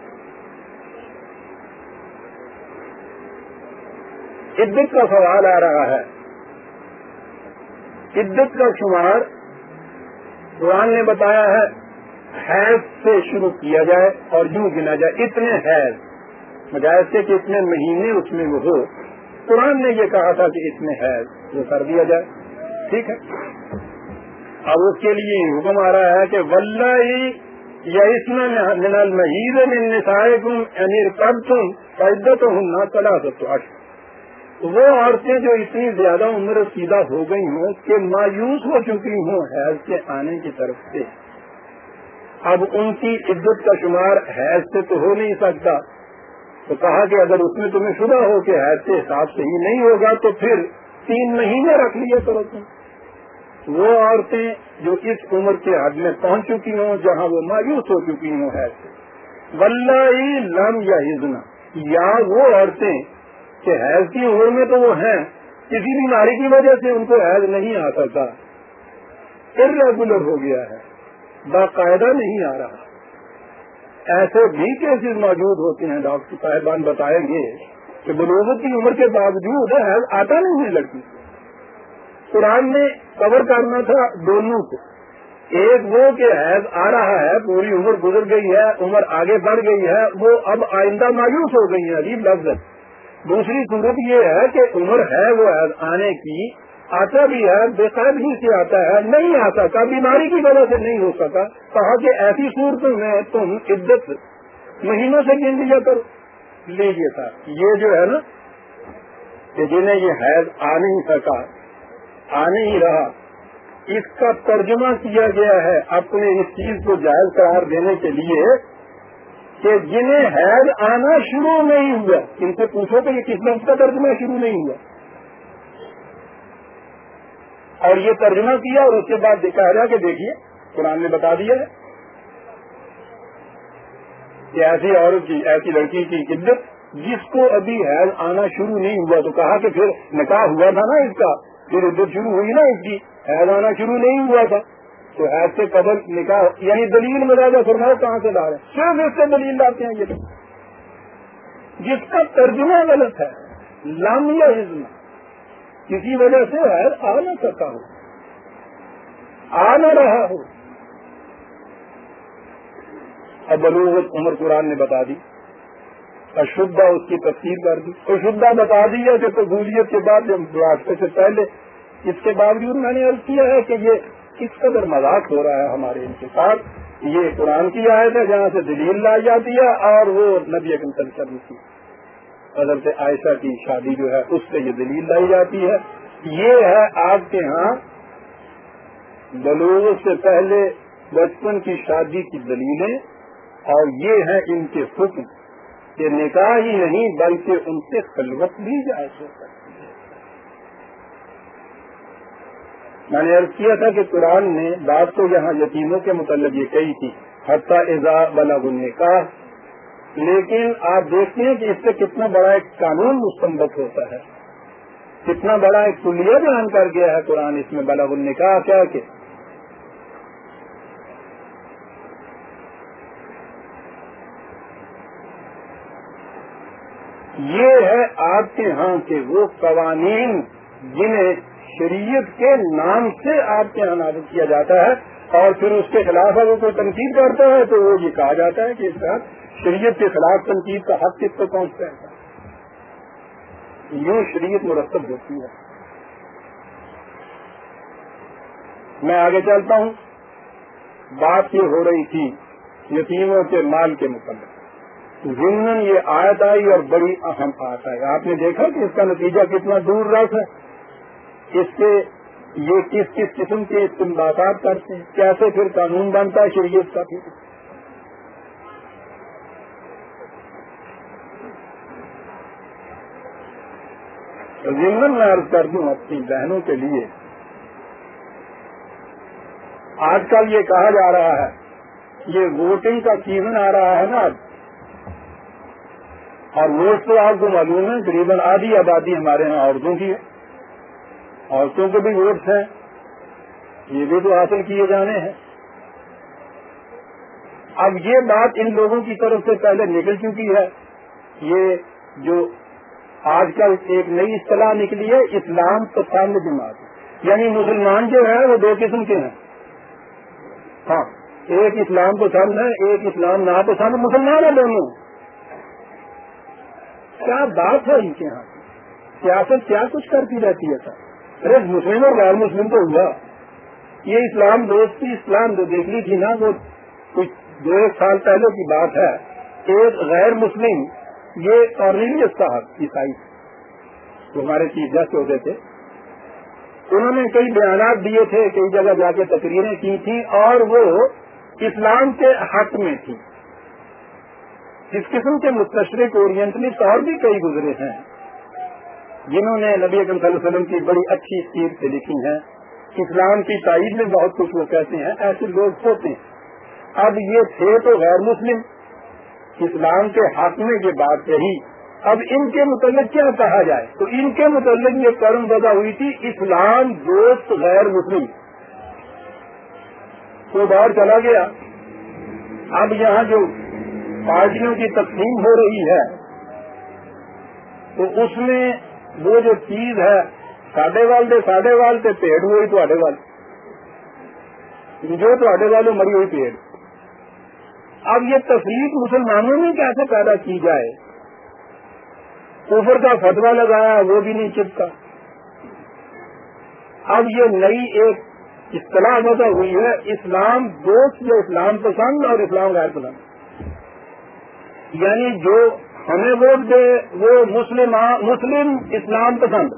عدت کا سوال آ رہا ہے۔ عدت کا شمار قرآن نے بتایا ہے، حیض سے شروع کیا جائے اور یوں گنا جائے، اتنے حیض، بجائے سے کہ اتنے مہینے اس میں وہ ہو۔ قرآن نے یہ کہا تھا کہ اتنے حیض وہ کر دیا جائے۔ ٹھیک ہے۔ اب اس کے لیے حکم آ رہا ہے کہ ولہ ہی یا اس میں مہید نسائے گم امیر کب تم عدت ہوں نہ چلا سکو وہ عورتیں جو اتنی زیادہ عمر سیدھا ہو گئی ہوں کہ مایوس ہو چکی ہوں حیض کے آنے کی طرف سے۔ اب ان کی عزت کا شمار حیض سے تو ہو نہیں سکتا۔ تو کہا کہ اگر اس میں تمہیں شدہ ہو کہ حیض کے حساب سے ہی نہیں ہوگا تو پھر تین مہینے رکھ لیے کرو تم۔ وہ عورتیں جو اس عمر کے حد میں پہنچ چکی ہوں، جہاں وہ مایوس ہو چکی ہوں حیض سے۔ ولہ لم یا ہزنا یا وہ عورتیں کہ حیض کی عمر میں تو وہ ہیں، کسی بیماری کی وجہ سے ان کو حیض نہیں آ سکتا۔ ارریگولر ہو گیا ہے، باقاعدہ نہیں آ رہا۔ ایسے بھی کیسز موجود ہوتے ہیں، ڈاکٹر صاحبان بتائیں گے کہ بلوغت کی عمر کے باوجود حیض آتا نہیں ہے لڑکی۔ قرآن نے کور کرنا تھا دونوں کو۔ ایک وہ کہ حیض آ رہا ہے، پوری عمر گزر گئی ہے، عمر آگے بڑھ گئی ہے، وہ اب آئندہ مایوس ہو گئی ہے عجیب لفظ دوسری صورت یہ ہے کہ عمر ہے وہ آنے کی، آتا بھی ہے، بے قید ہی سے آتا ہے، نہیں آ سکتا بیماری کی وجہ سے نہیں ہو سکا۔ کہا کہ ایسی صورتوں میں تم عدت مہینوں سے گن لیا کرو۔ لیجیے تھا۔ یہ جو ہے نا، کہ جنہیں یہ حیض آ نہیں سکا، آ نہیں رہا، اس کا ترجمہ کیا گیا ہے اپنے اس چیز کو جائز قرار دینے کے لیے۔ کہ جنہیں حیض آنا شروع نہیں ہوا، ان سے پوچھو کہ یہ کس لفظ کا ترجمہ شروع نہیں ہوا۔ اور یہ ترجمہ کیا اور اس کے بعد کہہ رہا کہ دیکھیے، قرآن نے بتا دیا ہے کہ ایسی عورت کی، ایسی لڑکی کی عدت جس کو ابھی حیض آنا شروع نہیں ہوا، تو کہا کہ پھر نکاح ہوا تھا نا اس کا، پھر عدت شروع ہوئی نا اس کی، حیض آنا شروع نہیں ہوا تھا۔ تو حیض سے قبل نکاح یعنی دلیل مزاجہ فرماؤ کہاں سے لا رہے ہیں؟ صرف اس سے دلیل لاتے ہیں یہ جس کا ترجمہ غلط ہے لامیا ہزم کسی وجہ سے حیض آ نہ سکا ہو۔ آ نہ رہا ہو۔ اب بلوغت عمر قرآن نے بتا دی۔ اشدھا اس کی تفصیل کر دی۔ اشدھا بتا دی ہے کہ قبولیت کے بعد راستے سے پہلے، اس کے باوجود میں نے عرض کیا ہے کہ یہ کس قدر مذاق ہو رہا ہے ہمارے ان کے ساتھ؟ یہ قرآن کی آیت ہے جہاں سے دلیل لائی جاتی ہے اور وہ نبی اکم صلی اللہ علیہ وسلم کی۔ حضرت عائشہ کی شادی جو ہے، اس سے یہ دلیل لائی جاتی ہے۔ یہ ہے آپ کے ہاں بلوغ سے پہلے بچپن کی شادی کی دلیلیں اور یہ ہے ان کے حکم کہ نکاح ہی نہیں، بلکہ ان سے خلوت بھی جائز ہو سکتی ہے میں نے عرض کیا تھا کہ قرآن نے بات تو یہاں یتیموں کے متعلق یہ کہی تھی، حتیٰ اضا بلا نکاح لیکن آپ دیکھتے ہیں کہ اس سے کتنا بڑا ایک قانون مستمت ہوتا ہے۔ کتنا بڑا ایک کلیہ بیان کر گیا ہے قرآن اس میں بلا النکاح کیا کہ۔ یہ ہے آپ کے ہاں کے وہ قوانین جنہیں شریعت کے نام سے آپ کے یہاں نازل کیا جاتا ہے اور پھر اس کے خلاف اگر کوئی تنقید کرتا ہے تو وہ یہ کہا جاتا ہے کہ اس کا شریعت کے خلاف تنقید کا حق کس کو پہنچتا ہے؟ یوں شریعت مرتب ہوتی ہے۔ میں آگے چلتا ہوں۔ بات یہ ہو رہی تھی یتیموں کے مال کے متعلق۔ ضمن یہ آیت آئی اور بڑی اہم بات آئی۔ آپ نے دیکھا کہ اس کا نتیجہ کتنا دور رس ہے اس سے یہ کس کس قسم کے استمبادات کرتے ہیں؟ کیسے پھر قانون بنتا ہے شریعت کا پھر؟ ضمن میں عرض کر دوں اپنی بہنوں کے لیے، آج کل یہ کہا جا رہا ہے، یہ ووٹنگ کا سیزن آ رہا ہے نا آج۔ اور ووٹ تو آپ کو معلوم ہے قریباً آدھی آبادی ہمارے یہاں عورتوں کی ہے۔ عورتوں کے بھی ووٹس ہیں، یہ بھی تو حاصل کیے جانے ہیں۔ اب یہ بات ان لوگوں کی طرف سے پہلے نکل چکی ہے۔ یہ جو آج کل ایک نئی اصطلاح نکلی ہے، اسلام پسند جماعت یعنی مسلمان جو ہے وہ دو قسم کے ہیں۔ ہاں ایک اسلام پسند ہے، ایک اسلام ناپسند۔ مسلمان ہے دونوں۔ کیا بات ہے ان کے یہاں سیاست کیا کچھ کرتی رہتی ہے سر؟ ارے مسلم اور غیر مسلم تو ہوا۔ یہ اسلام دوستی اسلام جو دیکھ لی تھی نا، وہ کچھ دو ایک سال پہلے کی بات ہے ایک غیر مسلم، یہ ریلیس صاحب عیسائی جو ہمارے چیف جسٹ ہوتے تھے۔ انہوں نے کئی بیانات دیے تھے، کئی جگہ جا کے تقریریں کی تھیں اور وہ اسلام کے حق میں تھی اس قسم کے مستشرق، اورینٹلسٹ اور بھی کئی گزرے ہیں۔ جنہوں نے نبی اکم صلی اللہ علیہ وسلم کی بڑی اچھی اسکیم سے لکھی ہیں، اسلام کی تائید میں بہت کچھ وہ کہتے ہیں، ایسے لوگ ہوتے ہیں۔ اب یہ تھے تو غیر مسلم۔ اسلام کے حق میں یہ بات کہی۔ اب ان کے متعلق کیا کہا جائے؟ تو ان کے متعلق یہ کرم وضع ہوئی تھی، اسلام دوست غیر مسلم۔ تو دور چلا گیا۔ اب یہاں جو پارٹیوں کی تقسیم ہو رہی ہے، تو اس میں وہ جو چیز ہے، ساڈے وال دے ساڈے وال سے پیڑ ہوئی تے وال۔ جو تے والے مری ہوئی پیڑ۔ اب یہ تفریح مسلمانوں میں کیسے پیدا کی جائے؟ اوپر کا فتوا لگایا، وہ بھی نہیں چپکا۔ اب یہ نئی ایک اصطلاح وضع ہوئی ہے، اسلام دوست جو اسلام پسند اور اسلام غیر پسند۔ یعنی جو ہمیں ووٹ دے وہ مسلم مسلم اسلام پسند۔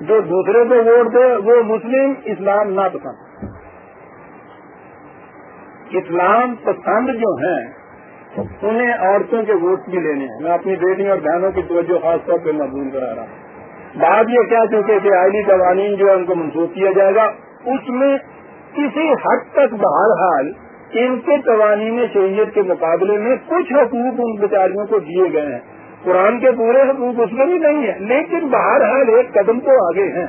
جو دوسرے کو ووٹ دے وہ مسلم اسلام ناپسند اسلام پسند جو ہیں، انہیں عورتوں کے ووٹ بھی لینے ہیں۔ میں اپنی بیٹی اور بہنوں کی توجہ خاص طور پہ مضبوط کرا رہا ہوں۔ بات یہ کہہ چکے کہ آئلی قوانین جو ہے ان کو منسوخ کیا جائے گا۔ اس میں کسی حد تک بہرحال ان کے قوانین شریعت کے مقابلے میں کچھ حقوق ان بیچاریوں کو دیے گئے ہیں۔ قرآن کے پورے حقوق اس میں بھی نہیں ہے لیکن بہرحال ایک قدم تو آگے ہیں۔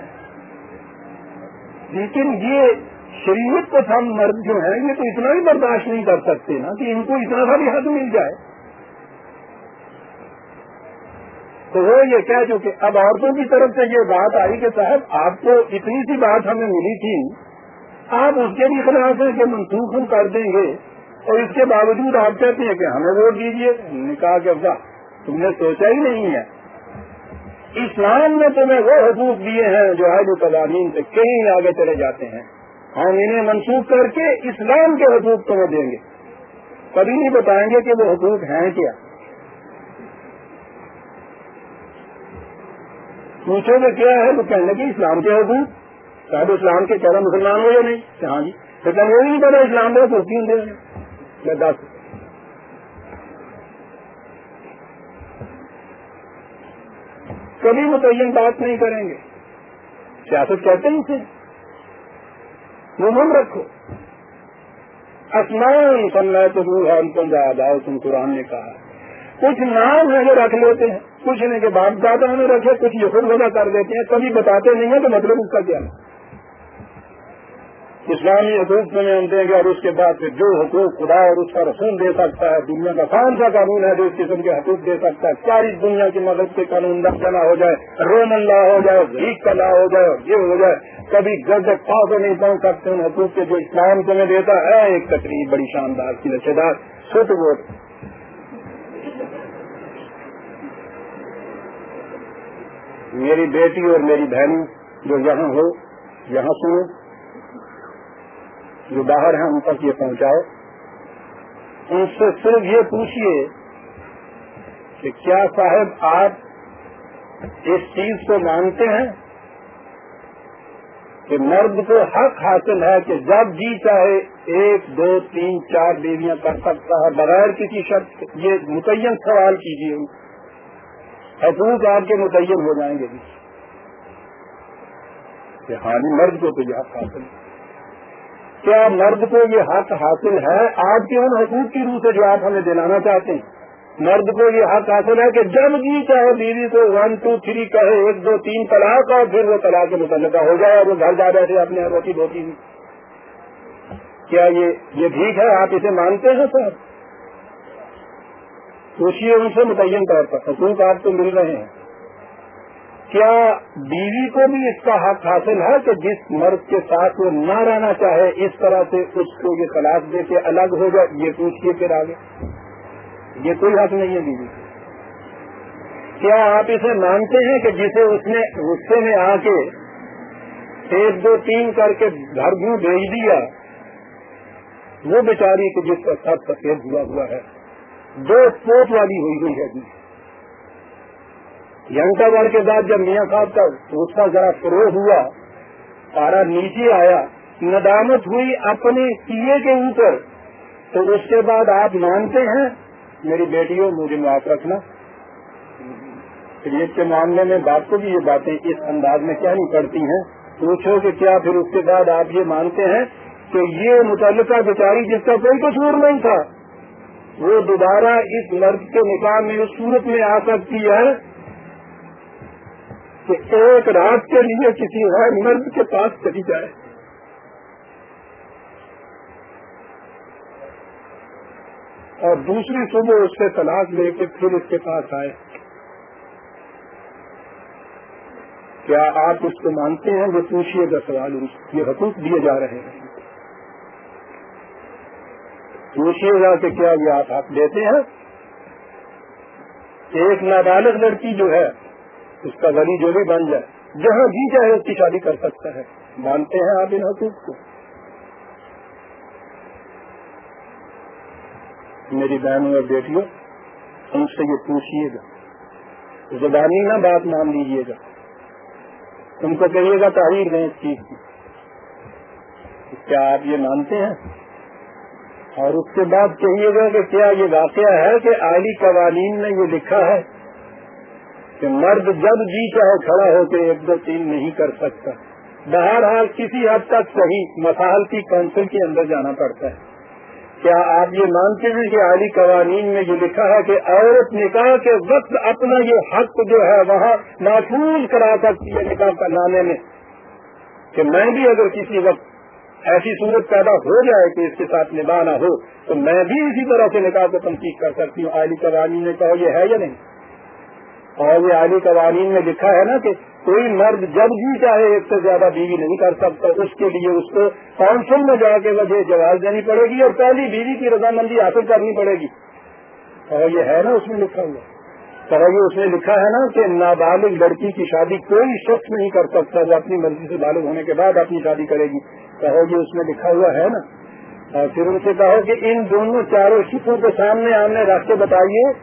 لیکن یہ شریعت کو ہم مرد جو ہیں، یہ تو اتنا بھی برداشت نہیں کر سکتے نا کہ ان کو اتنا سا بھی حد مل جائے۔ تو وہ یہ کہہ چکے، اب عورتوں کی طرف سے یہ بات آئی کہ صاحب، آپ کو اتنی سی بات ہمیں ملی تھی آپ اس کے بھی خلاف ہیں کہ منسوخ ہم کر دیں گے۔ اور اس کے باوجود آپ کہتے ہیں کہ ہمیں ووٹ دیجیے نکاح کے افزا تم نے سوچا ہی نہیں ہے۔ اسلام نے تمہیں وہ حقوق دیے ہیں جو آج قوانین سے کہیں آگے چلے جاتے ہیں۔ ہم انہیں منسوخ کر کے اسلام کے حقوق تمہیں دیں گے۔ کبھی نہیں بتائیں گے کہ وہ حقوق ہیں کیا۔ پوچھو گے کیا ہے؟ وہ کہنے کی اسلام کے حقوق۔ صاحب اسلام کے چہرہ مسلمان ہو یا نہیں؟ ہاں جی۔ لیکن وہ نہیں پتا اسلام میں سوچتی ہوں میں دس۔ کبھی متعین بات نہیں کریں گے۔ سیاست کہتے ہیں اسے۔ وہ من رکھو اسمان سننا تو ہم پنجاب آؤ تم قرآن نے کہا۔ کچھ نام ہے جو رکھ لیتے ہیں، کچھ ان کے باپ دادا نے رکھے، کچھ یہ خود وجہ کر دیتے ہیں، کبھی بتاتے نہیں ہیں تو مطلب اس کا کیا؟ ہے اسلامی حقوق میں ہم دیں گے اور اس کے بعد پھر جو حقوق خدا اور اس کا رسوم دے سکتا ہے، دنیا کا کون سا قانون ہے جو اس قسم کے حقوق دے سکتا ہے؟ ساری دنیا کی مدد سے قانون دفتنا ہو جائے؟ روم اللہ ہو جائے بھیک کا لا ہو جائے، یہ ہو جائے۔ کبھی گرد پاؤ سے نہیں پہنچ سکتے ان حقوق کے جو اسلام تمہیں دیتا۔ ہے ایک تقریب بڑی شاندار کی رشتے دار چھوٹ ووٹ۔ میری بیٹی اور میری بہن جو یہاں ہو، یہاں سنو۔ جو باہر ہیں ان تک یہ پہنچاؤ۔ ان سے صرف یہ پوچھیے کہ کیا صاحب آپ اس چیز کو مانتے ہیں کہ مرد کو حق حاصل ہے کہ جب جی چاہے ایک، دو، تین، چار بیویاں کر سکتا ہے، بغیر کسی شرط یہ متعین سوال کیجیے حقوق آپ کے متعین ہو جائیں گے۔ کہ ہاں جی، مرد کو تو یہ حق حاصل ہے۔ کیا مرد کو یہ حق حاصل ہے؟ آپ کے ان حقوق کی روح سے جو آپ ہمیں دلانا چاہتے ہیں۔ مرد کو یہ حق حاصل ہے کہ جب بھی چاہے بیوی کو ون ٹو تھری کہے، ایک، دو، تین طلاق اور پھر وہ طلاق کے متعلقہ ہو جائے اور وہ گھر جا بیٹھے اپنے روٹی دھوتی ہوئی۔ کیا یہ یہ ٹھیک ہے؟ آپ اسے مانتے ہیں سر؟ سوچیے ان سے متعین طور پر حقوق آپ کو مل رہے ہیں۔ کیا بیوی کو بھی اس کا حق حاصل ہے کہ جس مرد کے ساتھ وہ نہ رہنا چاہے اس طرح سے اس کو یہ طلاق دے کے الگ ہو جائے؟ یہ پوچھیے پھر آگے۔ یہ کوئی حق نہیں ہے بیوی کیا آپ اسے مانتے ہیں کہ جسے اس نے غصے میں آ کے ایک دو تین کر کے گھر گھر بھیج دیا، وہ بیچاری کہ جس کا سب سفید ہوا ہوا ہے، دو پوٹ والی ہوئی ہوئی ہے جی۔ ینٹا بڑھ کے بعد جب میاں صاحب کا اس کا ذرا فروغ ہوا پارا نیچے آیا، ندامت ہوئی اپنے کیے کے اوپر۔ تو اس کے بعد آپ مانتے ہیں، میری بیٹیوں، مجھے معاف رکھنا۔ شریعت کے معاملے میں باپ کو بھی یہ باتیں اس انداز میں کیا نہیں پڑتی ہیں۔ پوچھو کہ کیا پھر اس کے بعد آپ یہ مانتے ہیں کہ یہ متعلقہ بیچاری جس کا کوئی قصور نہیں تھا، وہ دوبارہ اس مرد کے نکاح میں، اس صورت میں آ سکتی ہے۔ کہ ایک رات کے لیے کسی غیر مرد کے پاس چلی جائے۔ اور دوسری صبح اس سے تلاش لے کے پھر اس کے پاس آئے۔ کیا آپ اس کو مانتے ہیں؟ وہ پوچھیے گا سوال۔ یہ حقوق دیے جا رہے ہیں۔ پوچھیے گا کہ کیا یہ آپ دیتے ہیں؟ ایک نابالغ لڑکی جو ہے اس کا ولی جو بھی بن جائے، جہاں بھی چاہے اس کی شادی کر سکتا ہے۔ مانتے ہیں آپ ان حقوق کو۔ میری بہنوں اور بیٹیوں، ان سے یہ پوچھیے گا۔ زبانی نہ بات مان لیجیے گا۔ تم کو کہیے گا تعریف دیں اس چیز کی۔ کیا آپ یہ مانتے ہیں؟ اور اس کے بعد کہیے گا کہ کیا یہ واقعہ ہے کہ عالی قوانین نے یہ لکھا ہے کہ مرد جب جی چاہے کھڑا ہو کے ایک دو تین نہیں کر سکتا۔ بہرحال کسی حد تک صحیح مسالتی کونسل کے اندر جانا پڑتا ہے۔ کیا آپ یہ مانتے ہیں کہ عالی قوانین میں یہ لکھا ہے کہ عورت نکاح کے وقت اپنا یہ حق جو ہے وہاں محفوظ کرا سکتی ہے نکاح کرنے میں؟ کہ میں بھی اگر کسی وقت ایسی صورت پیدا ہو جائے کہ اس کے ساتھ نبھانا ہو، تو میں بھی اسی طرح سے نکاح کو تنقید کر سکتی ہوں۔ عالی قوانین نے کہا یہ ہے یا نہیں؟ اور یہ عالی قوانین میں لکھا ہے نا کہ کوئی مرد جب بھی چاہے ایک سے زیادہ بیوی نہیں کر سکتا، اس کے لیے اس کو کاؤنسل میں جا کے وجہ جواز دینی پڑے گی اور پہلی بیوی کی رضامندی حاصل کرنی پڑے گی۔ اور یہ ہے نا اس میں لکھا ہوا۔ تو یہ اس میں لکھا ہے نا کہ نابالغ لڑکی کی شادی کوئی شخص نہیں کر سکتا جو اپنی مرضی سے بالغ ہونے کے بعد اپنی شادی کرے گی۔ کہو یہ اس میں لکھا ہوا ہے نا۔ اور پھر ان سے کہو کہ ان دونوں چاروں شکوں کے سامنے آمنے راستے بتائیے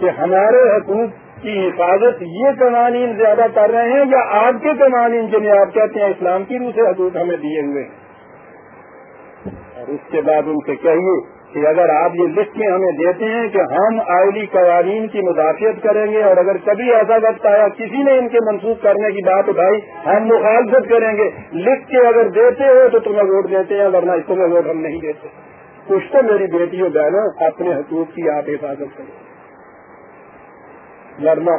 کہ ہمارے حقوق کی حفاظت یہ قوانین زیادہ کر رہے ہیں یا آپ کے قوانین جنہیں آپ کہتے ہیں اسلام کی روح سے حقوق ہمیں دیے ہوئے ہیں؟ اور اس کے بعد ان سے کہیے کہ اگر آپ یہ لکھ کے ہمیں دیتے ہیں کہ ہم آئلی قوانین کی مدافعت کریں گے اور اگر کبھی ایسا وقت آیا کسی نے ان کے منسوخ کرنے کی بات اٹھائی، ہم مخالفت کریں گے۔ لکھ کے اگر دیتے ہو تو تمہیں ووٹ دیتے ہیں، ورنہ اس تمہیں ووٹ ہم نہیں دیتے۔ کچھ تو میری بیٹیوں بہنوں، اپنے حقوق کی آپ حفاظت کریں۔ ورنہ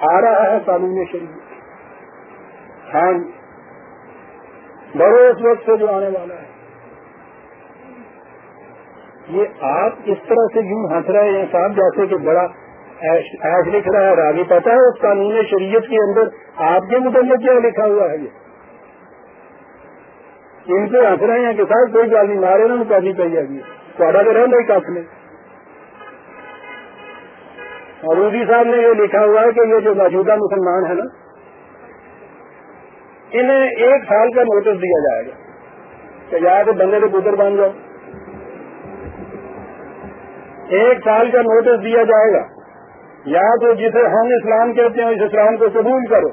آ رہا ہے قانون شریف۔ ہاں۔ بڑے اس وقت سے جو آنے والا ہے۔ یہ آپ اس طرح سے یوں ہنس رہے ہیں؟ صاحب جیسے کہ بڑا ایس لکھ رہا ہے آگے پتا ہے اس قانون شریعت کے اندر آپ کے متعلق کیا لکھا ہوا ہے؟ یہ۔ ان سے ہنس رہے ہیں کہ صاحب کوئی گالی مارے نا کافی پہ گی تھوڑا تو رہ نہیں کافی مودی صاحب نے یہ لکھا ہوا ہے کہ یہ جو موجودہ مسلمان ہے نا، انہیں ایک سال کا نوٹس دیا جائے گا کہ یا تو بندے کے پتر بن جاؤ۔ ایک سال کا نوٹس دیا جائے گا۔ یا تو جسے ہم اسلام کہتے ہیں، اس اسلام کو قبول کرو۔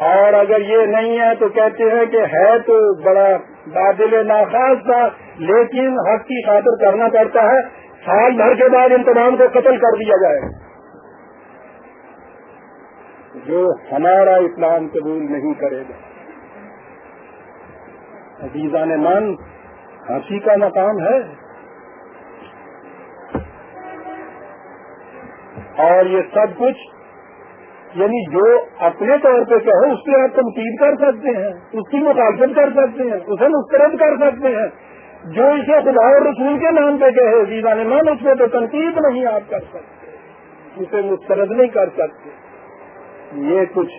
اور اگر یہ نہیں ہے تو کہتے ہیں کہ ہے تو بڑا بادل ناخاص تھا، لیکن حق کی خاطر کرنا پڑتا ہے۔ سال بھر کے بعد ان تمام کو قتل کر دیا جائے۔ گا جو ہمارا اسلام قبول نہیں کرے گا۔ عزیزان من ہنسی کا مقام ہے۔ اور یہ سب کچھ یعنی جو اپنے طور پہ کہو، اس پہ آپ تنقید کر سکتے ہیں، اس کی مخالفت کر سکتے ہیں، اسے مسترد کر سکتے ہیں۔ جو اسے خدا اور رسول کے نام پہ کہے عزیزان من اس پہ تو تنقید نہیں آپ کر سکتے، اسے مسترد نہیں کر سکتے۔ یہ کچھ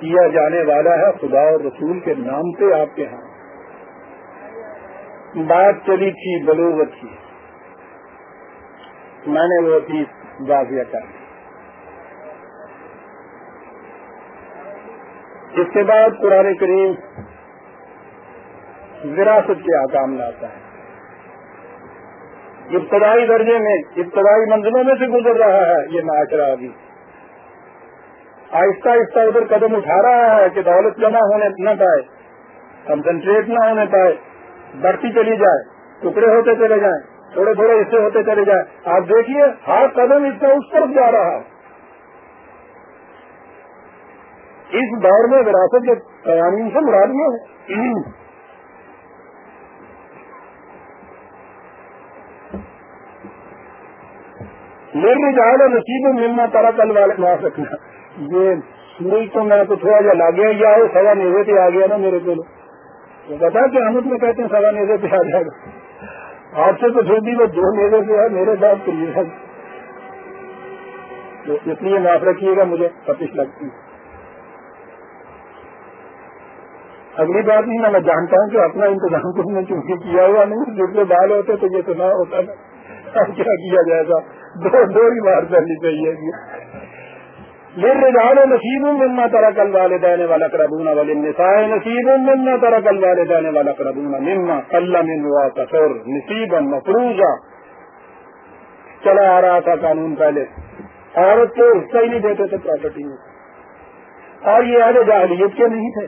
کیا جانے والا ہے خدا اور رسول کے نام پہ آپ کے ہاں۔ بات چلی تھی بلوغت کی۔ میں نے وہ چیز واضح کر اس کے بعد قرآن کریم وراثت کے آکام لاتا ہے۔ ابتدائی درجے میں، ابتدائی منزلوں میں سے گزر رہا ہے یہ معاشرہ ابھی۔ آہستہ آہستہ ادھر قدم اٹھا رہا ہے کہ دولت جمع ہونے نہ پائے کنسنٹریٹ نہ ہونے پائے، بڑھتی چلی جائے، ٹکڑے ہوتے چلے جائیں، تھوڑے تھوڑے حصے ہوتے چلے جائیں۔ آپ دیکھیے، ہر قدم اس کا اس طرف جا رہا ہے۔ اس دور میں وراثت کے قیام سے مراد ہے۔ میرے جہاز نصیب ملنا تارا کل والے معاف رکھنا۔ یہ سورج تو میں تو تھوڑا جا لاگیا یا سوا نیزے پہ آ گیا نا میرے کو بتا کہ ہم اس میں کہتے ہیں سوا نیزے پہ آ جائے گا۔ آپ سے تو پھر بھی وہ دو نیزے پہ ہے، میرے ساتھ تو یہ تو اس لیے معاف رکھیے گا، مجھے تپش لگتی اگلی بات نہیں، میں جانتا ہوں کہ اپنا انتظام کچھ نے چونکہ کیا؟ ہوا نہیں؟ جتنے بال ہوتے تو یہ تو نہ ہوتا نا۔ کیا کیا جائے گا؟ دو دو ہی بار کرنی چاہیے۔ رجحان نصیب ملنا ترا کل والے والا کربونا والے نسائے نصیب ملنا ترا کل والے والا کربونا مما اللہ منوا کسور نصیب مفروضہ چلا آ رہا تھا قانون پہلے. عورت کو حصہ ہی نہیں دیتے تھے پراپرٹی میں. اور یہ آگے جاہلیت کے نہیں تھے.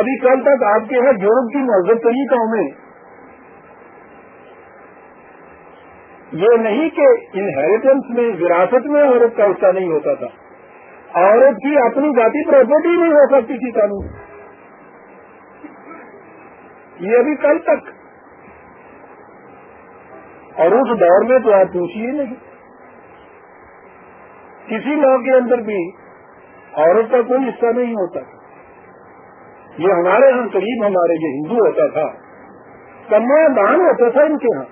ابھی کل تک آپ کے یہاں یورپ کی مذہب طریقوں میں یہ نہیں کہ انہیریٹنس میں، وراثت میں عورت کا حصہ نہیں ہوتا تھا. عورت کی اپنی ذاتی پراپرٹی نہیں ہو سکتی تھی قانون۔ یہ ابھی کل تک۔ اور اس دور میں تو آپ پوچھیے نہیں۔ کسی لا کے اندر بھی عورت کا کوئی حصہ نہیں ہوتا۔ یہ ہمارے یہاں قریب ہمارے جو ہندو ہوتا تھا کنیا دان ہوتا تھا ان کے ہاں۔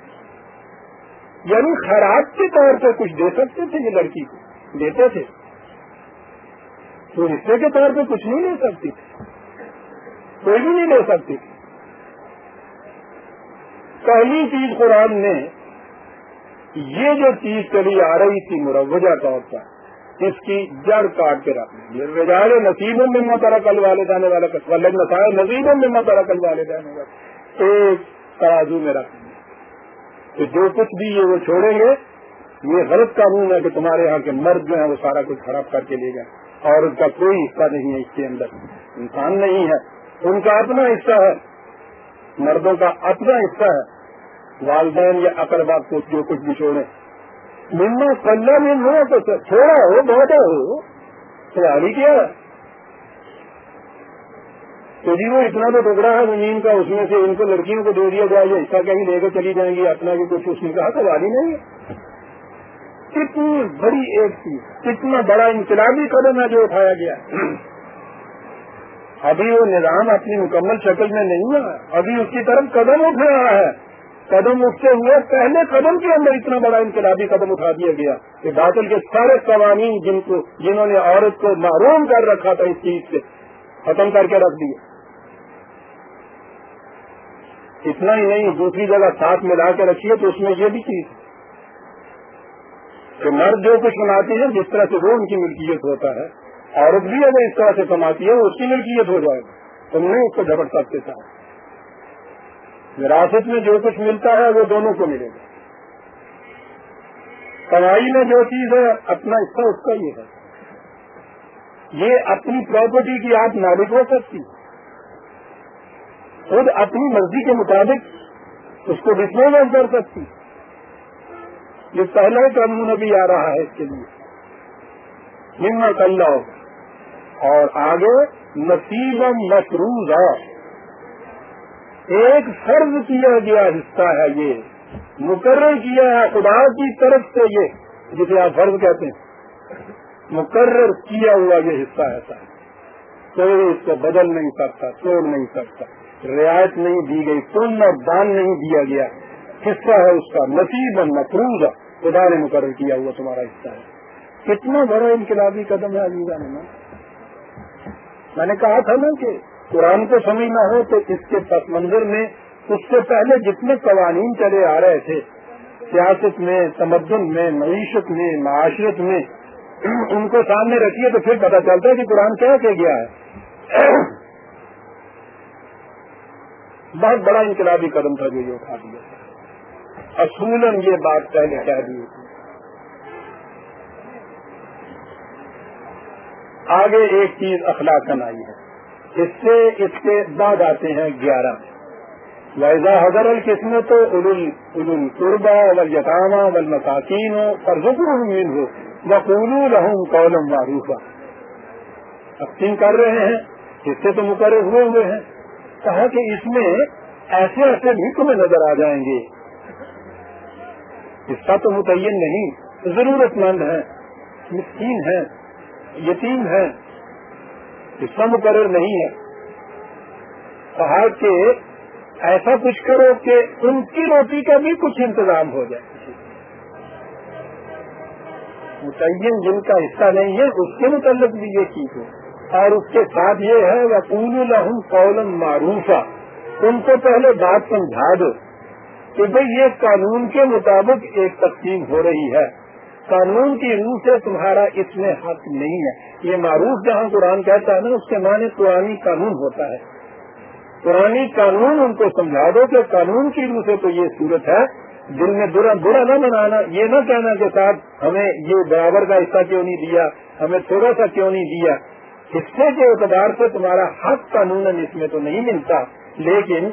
یعنی خراب کے طور پہ کچھ دے سکتے تھے یہ لڑکی کو، دیتے تھے۔ تو حصے کے طور پہ کچھ نہیں لے سکتی۔ تھی کوئی بھی نہیں لے سکتی۔ تھی پہلی چیز قرآن نے یہ جو چیز چلی آ رہی تھی مروجہ طور پر، اس کی جڑ کاٹ کے رکھ رجال نصیبوں میں مترا کل والے جانے والا ولد نسائے نصیبوں میں مترا کل والے جانے والا ایک ترازو میں رکھ تو جو کچھ بھی یہ وہ چھوڑیں گے، یہ غلط قانون ہے کہ تمہارے یہاں کے مرد جو ہیں وہ سارا کچھ خراب کر کے لے گئے اور اس کا کوئی حصہ نہیں ہے اس کے اندر۔ انسان نہیں ہے۔ ان کا اپنا حصہ ہے۔ مردوں کا اپنا حصہ ہے۔ والدین یا اقربا کو جو کچھ بھی چھوڑے ملنا پندرہ میں ہو تو تھوڑا ہو، بہت ہو۔ تیاری کیا تو جی وہ اتنا تو ٹکڑا ہے زمین کا، اس میں سے ان کو لڑکیوں کو دے دیا جائے حصہ کہیں لے کر چلی جائیں گی، اپنا بھی کچھ اس نے کہا، تو واری نہیں ہے۔ کتنی بڑی ایک چیز کتنا بڑا انقلابی قدم ہے جو اٹھایا گیا۔ ابھی وہ نظام اپنی مکمل شکل میں نہیں ہے، ابھی اس کی طرف قدم اٹھ رہا ہے۔ قدم اٹھتے ہوئے پہلے قدم کے اندر اتنا بڑا انقلابی قدم اٹھا دیا گیا کہ باطل کے سارے قوانین جن کو، جنہوں نے عورت کو معروم کر رکھا تھا اس چیز سے، ختم کر کے رکھ دیے۔ اتنا ہی نہیں، دوسری جگہ ساتھ ملا کے رکھیے تو اس میں یہ بھی چیز۔ کہ مرد جو کچھ بناتی ہے، جس طرح سے وہ ان کی ملکیت ہوتا ہے، عورت بھی اگر اس طرح سے کماتی ہے، وہ اس کی ملکیت ہو جائے گا تم نہیں اس کو جھپٹ سکتے ساتھ۔ وراثت میں جو کچھ ملتا ہے، وہ دونوں کو ملے گا۔ کمائی میں جو چیز ہے، اپنا حصہ اس کا یہ ہے۔ یہ اپنی پراپرٹی کی آپ مالک ہو سکتی۔ خود اپنی مرضی کے مطابق اس کو ڈسپوز کر سکتی۔ یہ پہلا قانون ابھی آ رہا ہے اس کے لیے۔ نمت اللہ۔ اور آگے نصیب مشروز ایک فرض کیا گیا حصہ ہے یہ۔ مقرر کیا ہے خدا کی طرف سے یہ، جسے آپ فرض کہتے ہیں۔ مقرر کیا ہوا یہ حصہ ایسا ہے کوئی اس کو بدل نہیں سکتا، توڑ نہیں سکتا۔ رعایت نہیں دی گئی تم اور دان نہیں دیا گیا۔ حصہ ہے اس کا، نصیب مفروض خدا نے مقرر کیا ہوا تمہارا حصہ ہے۔ کتنا بڑا انقلابی قدم ہے علیزہ نے۔ میں نے کہا تھا نا کہ قرآن کو سمجھنا ہو تو اس کے پس منظر میں اس سے پہلے جتنے قوانین چلے آ رہے تھے، سیاست میں، تمدن میں، معیشت میں، معاشرت میں، ان کو سامنے رکھیے تو پھر پتہ چلتا ہے کہ قرآن کیا کہ گیا ہے۔ بہت بڑا انقلابی قدم تھا جو یہ اٹھا دیا۔ اصولن یہ بات پہلے کہہ دی۔ آگے ایک چیز اخلاق آئی ہے۔ اس سے اس کے بعد آتے ہیں گیارہ۔ ویزا حضر القسمت قربا و یتامہ ول مساکین ہو اور زکر ہو بقولو رہوں کولم معروفہ تقسیم کر رہے ہیں۔ اس سے تو مقرر ہوئے ہوئے ہیں۔ کہا کہ اس میں ایسے ایسے بھی تمہیں نظر آ جائیں گے۔ اس کا تو متعین نہیں ضرورت مند ہے، مسکین ہے، یتیم ہے، اس کا مقرر نہیں ہے۔ کہا کہ ایسا کچھ کرو کہ ان کی روٹی کا بھی کچھ انتظام ہو جائے۔ متعین جن کا حصہ نہیں ہے، اس کے متعلق بھی یہ چیز ہو اور اس کے ساتھ یہ ہے وہ پول الحم قولم معروف ان کو پہلے بات سمجھا دو۔ کہ بھئی یہ قانون کے مطابق ایک تقسیم ہو رہی ہے۔ قانون کی روح سے تمہارا اس میں حق نہیں ہے۔ یہ معروف جہاں قرآن کہتا ہے نا، اس کے معنی پرانی قانون ہوتا ہے۔ پرانی قانون، ان کو سمجھا دو کہ قانون کی روح سے تو یہ صورت ہے۔ دل میں برا برا نہ بنانا یہ نہ کہنا کہ صاحب ہمیں یہ برابر کا حصہ کیوں نہیں دیا، ہمیں تھوڑا سا کیوں نہیں دیا۔ حصے کے اعتبار سے تمہارا حق قانون اس میں تو نہیں ملتا، لیکن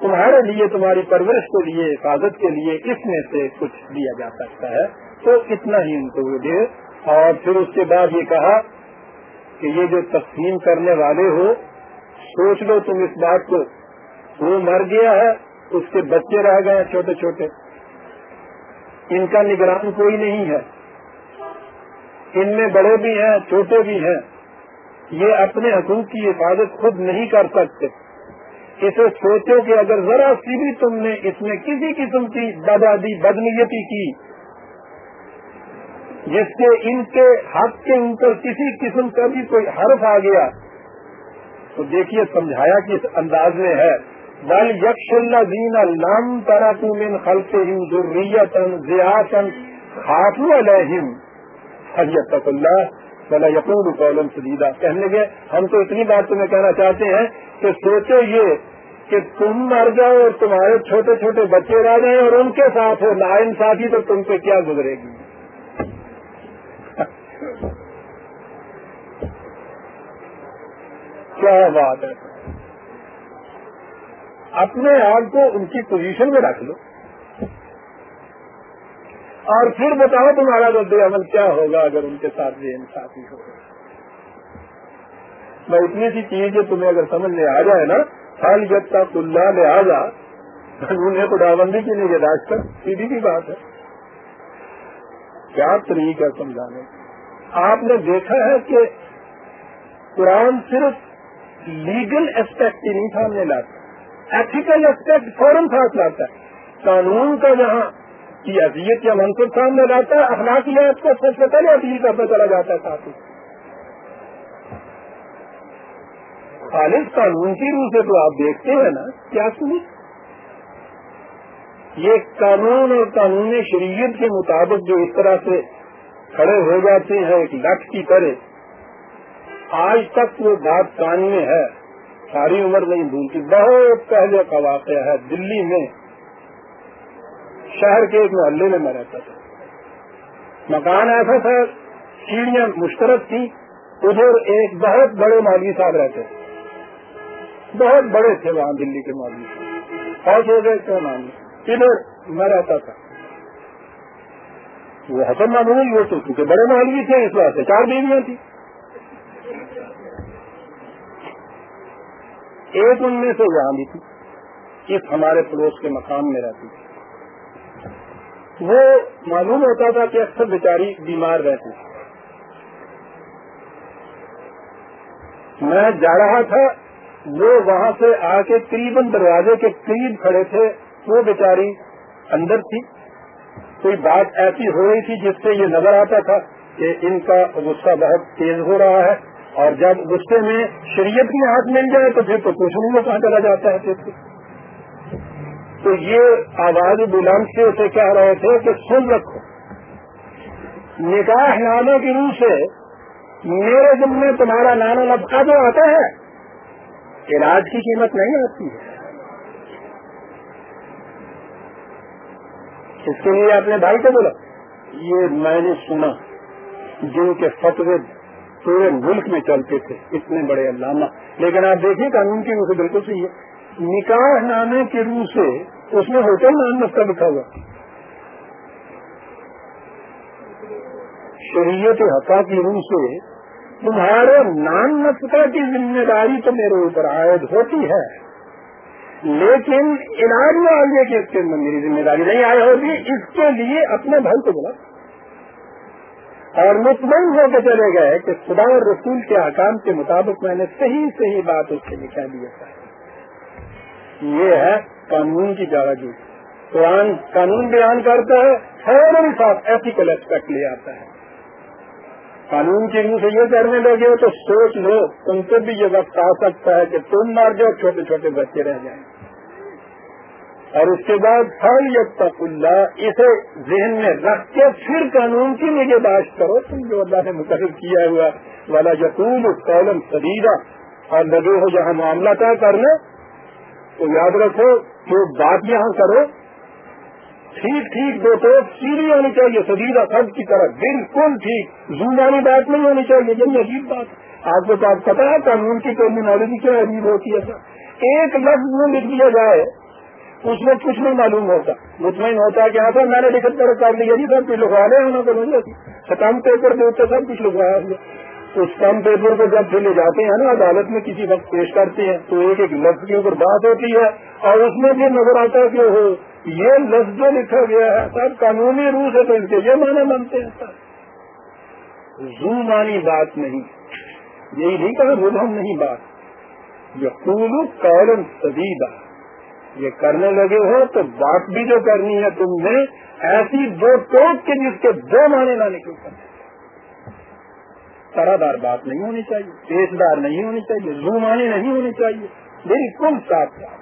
تمہارے لیے، تمہاری پرورش کے لیے، حفاظت کے لیے اس میں سے کچھ دیا جا سکتا ہے۔ تو اتنا ہی ان کو دے اور پھر اس کے بعد یہ کہا کہ یہ جو تقسیم کرنے والے ہو، سوچ لو تم اس بات کو۔ وہ مر گیا ہے، اس کے بچے رہ گئے چھوٹے چھوٹے۔ ان کا نگران کوئی نہیں ہے۔ ان میں بڑے بھی ہیں، چھوٹے بھی ہیں۔ یہ اپنے حقوق کی حفاظت خود نہیں کر سکتے۔ اسے سوچو کہ اگر ذرا سی بھی تم نے اس میں کسی قسم کی بدادی، بدنیتی کی، جس سے ان کے حق کے اوپر کسی قسم کا بھی کوئی حرف آ گیا، تو دیکھیے، سمجھایا کس انداز میں ہے۔ بل یکش اللہ دین اللہ ترا تم خلتے ضروریتن ضیاطن خاتو علیہم حجت اللہ بلا یقین قولم سدیدہ کہنے لگے، ہم تو اتنی بات تمہیں کہنا چاہتے ہیں کہ سوچو یہ کہ تم مر جاؤ اور تمہارے چھوٹے چھوٹے بچے رہ جائیں اور ان کے ساتھ ہو نا انصافی تو تم پہ کیا گزرے گی؟ کیا بات ہے؟ اپنے آپ کو ان کی پوزیشن میں رکھ لو۔ اور پھر بتاؤ تمہارا رد عمل کیا ہوگا اگر ان کے ساتھ یہ انصافی ہو۔ میں اتنی سی چیز جو تمہیں اگر سمجھ میں آ جائے نا، حال جب تک اللہ میں آ جا انہیں خدا بندی کی نگہداشت کر، سیدھی کی بات ہے۔ کیا طریقہ سمجھانے؟ آپ نے دیکھا ہے کہ قرآن صرف لیگل اسپیکٹ ہی نہیں سامنے لاتا ایتھیکل اسپیکٹ فوراً ساتھ لاتا ہے۔ قانون کا جہاں کی اذیت یا منصوب سامنے لاتا ہے اخلاقیات کو سب سے پہلے اپیل کرتا چلا جاتا ہے ساتھ خالص قانون کی روح سے تو آپ دیکھتے ہیں نا، کیا سنی؟ یہ قانون اور قانون شریعت کے مطابق جو اس طرح سے کھڑے ہو جاتے ہیں، ایک لٹ کی طرح، آج تک وہ بات کان میں ہے۔ ساری عمر نہیں بھولتی۔ بہت پہلے کا واقعہ ہے، دلی میں شہر کے ایک محلے میں میں رہتا تھا۔ مکان ایسا تھا، سیڑھیاں مشترک تھی ادھر ایک بہت بڑے مولوی صاحب رہتے تھے۔ بہت بڑے تھے وہاں دلی کے مولوی صاحب اور ہو گئے کیا نام؟ ادھر میں رہتا تھا۔ وہ حسن معمول وہ تو کیونکہ بڑے مولوی تھے، اس واسطے چار بیویاں تھیں۔ ایک ان میں سے یہاں بھی تھی، اس ہمارے پڑوس کے مقام میں رہتی تھی۔ وہ معلوم ہوتا تھا کہ اکثر بیچاری بیمار رہتی میں جا رہا تھا وہ وہاں سے آ کے قریب دروازے کے قریب کھڑے تھے، وہ بیچاری اندر تھی۔ کوئی بات ایسی ہو رہی تھی جس سے یہ نظر آتا تھا کہ ان کا غصہ بہت تیز ہو رہا ہے اور جب غصے میں شریعت کی ہاتھ مل جائے تو پھر تو کچھ نہیں میں کہاں چلا جاتا ہے۔ پھر تو یہ آواز بلند سے اسے کہہ رہے تھے کہ سن رکھو۔ نکاح نامے کی روح سے میرے دل میں تمہارا نانا لبکا جو آتا ہے۔ علاج کی قیمت نہیں آتی ہے۔ اس کے لیے اپنے بھائی کو بولا۔ یہ میں نے سنا جن کے فتوے پورے ملک میں چلتے تھے، اتنے بڑے علامہ۔ لیکن آپ دیکھیں قانون کی روح سے بالکل صحیح ہے۔ نکاح نامے کے روح سے اس میں ہوٹل نام نسخہ لکھا ہوا۔ شریعت حقا کی روح سے تمہارے نان نسخہ کی ذمہ داری تو میرے اوپر عائد ہوتی ہے۔ لیکن علاج میں آگے کہ اس کے اندر میری ذمہ داری نہیں آئی ہوگی، اس کے لیے اپنے بھائی کو بلا اور مطمئن ہو کے چلے گئے کہ خدا اور رسول کے حکام کے مطابق میں نے صحیح صحیح بات اس سے لکھا دیا تھا یہ ہے قانون کی جی قرآن قانون بیان کرتا ہے فوراً ساتھ ایتھیکل ایسپیکٹ لے آتا ہے۔ قانون کی روح سے یہ کرنے لگے تو سوچ لو تم سے بھی یہ وقت آ سکتا ہے کہ تم مار جاؤ، چھوٹے چھوٹے بچے رہ جائیں۔ اور اس کے بعد ہر تک اللہ اسے ذہن میں رکھ کے پھر قانون کی مجھے بات کرو۔ تم جو اللہ نے مقرر کیا ہوا والا یقین کالم سدیدہ اور لگے ہو جہاں معاملہ طے کرنا تو یاد رکھو، جو بات یہاں کرو ٹھیک ٹھیک دو تو سیدھی ہونی چاہیے، سدیدہ سب کی طرح بالکل ٹھیک۔ زون والی بات نہیں ہونی چاہیے یہ عجیب بات۔ آپ کو بات پتا ہے، قانون کی ٹرمینالوجی کیا عجیب ہوتی ہے۔ ایک لفظ میں لکھ دیا جائے، اس میں کچھ نہیں معلوم ہوتا۔ مطمئن ہوتا ہے کہ ہاں سر، میں نے لکھت پر کر لیا جی سب کچھ لکھوا لے ہونا تو ستم پیپر دے سب کچھ لکھوایا گیا تو اسٹمپ پیپر کو جب پھر لے جاتے ہیں نا، عدالت میں کسی وقت پیش کرتے ہیں، تو ایک ایک لفظ کے اوپر بات ہوتی ہے اور اس میں بھی نظر آتا ہے کہ یہ لفظ جو لکھا گیا ہے سب قانونی روح سے تو ان کے یہ معنی مانتے ہیں سر۔ زو مانی بات نہیں۔ یہی نہیں کہا مبہم نہیں بات۔ یہ قول کالم سدیدہ یہ کرنے لگے ہو تو بات بھی جو کرنی ہے تم نے، ایسی دو ٹوک کے جس کے دو معنی نہ نکل سکتے دار بات نہیں ہونی چاہیے پیش دار نہیں ہونی چاہیے، زو زومانی نہیں ہونی چاہیے۔ میری کل ساتھ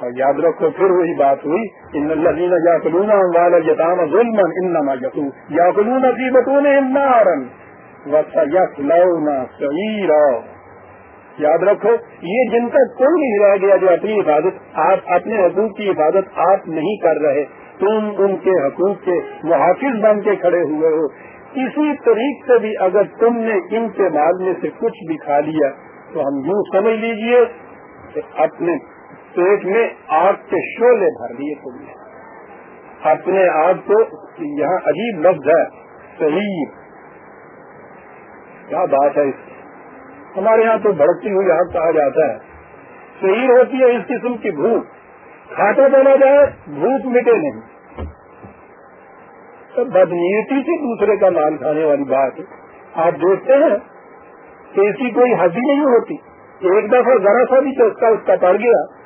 اور یاد رکھو، پھر وہی بات ہوئی۔ ان لذین یا کلونا والا جتام ظلم ان یتو یا کلونا کی بتون لونا سعیر یاد رکھو، یہ جن کا کوئی نہیں رہ گیا جو اپنی حفاظت آپ اپنے حقوق کی حفاظت آپ نہیں کر رہے۔ تم ان کے حقوق کے محافظ بن کے کھڑے ہوئے ہو۔ اسی طریق سے بھی اگر تم نے ان کے بعد میں سے کچھ بھی کھا لیا، تو ہم یوں سمجھ لیجیے کہ اپنے پیٹ میں آگ کے شولے بھر دیے تم اپنے آگ کو یہاں عجیب لفظ ہے صحیح کیا بات ہے اس ہمارے یہاں تو بھڑکتی ہوئی آگ کہا جاتا ہے۔ صحیح ہوتی ہے اس قسم کی بھوک۔ کھاتا چلا جائے، بھوک مٹے نہیں۔ بدنیتی سے دوسرے کا مال کھانے والی بات آپ دیکھتے ہیں کہ اس کی کوئی حد ہی نہیں ہوتی۔ ایک دفعہ ذرا سا بھی چسکا اس کا پڑ گیا۔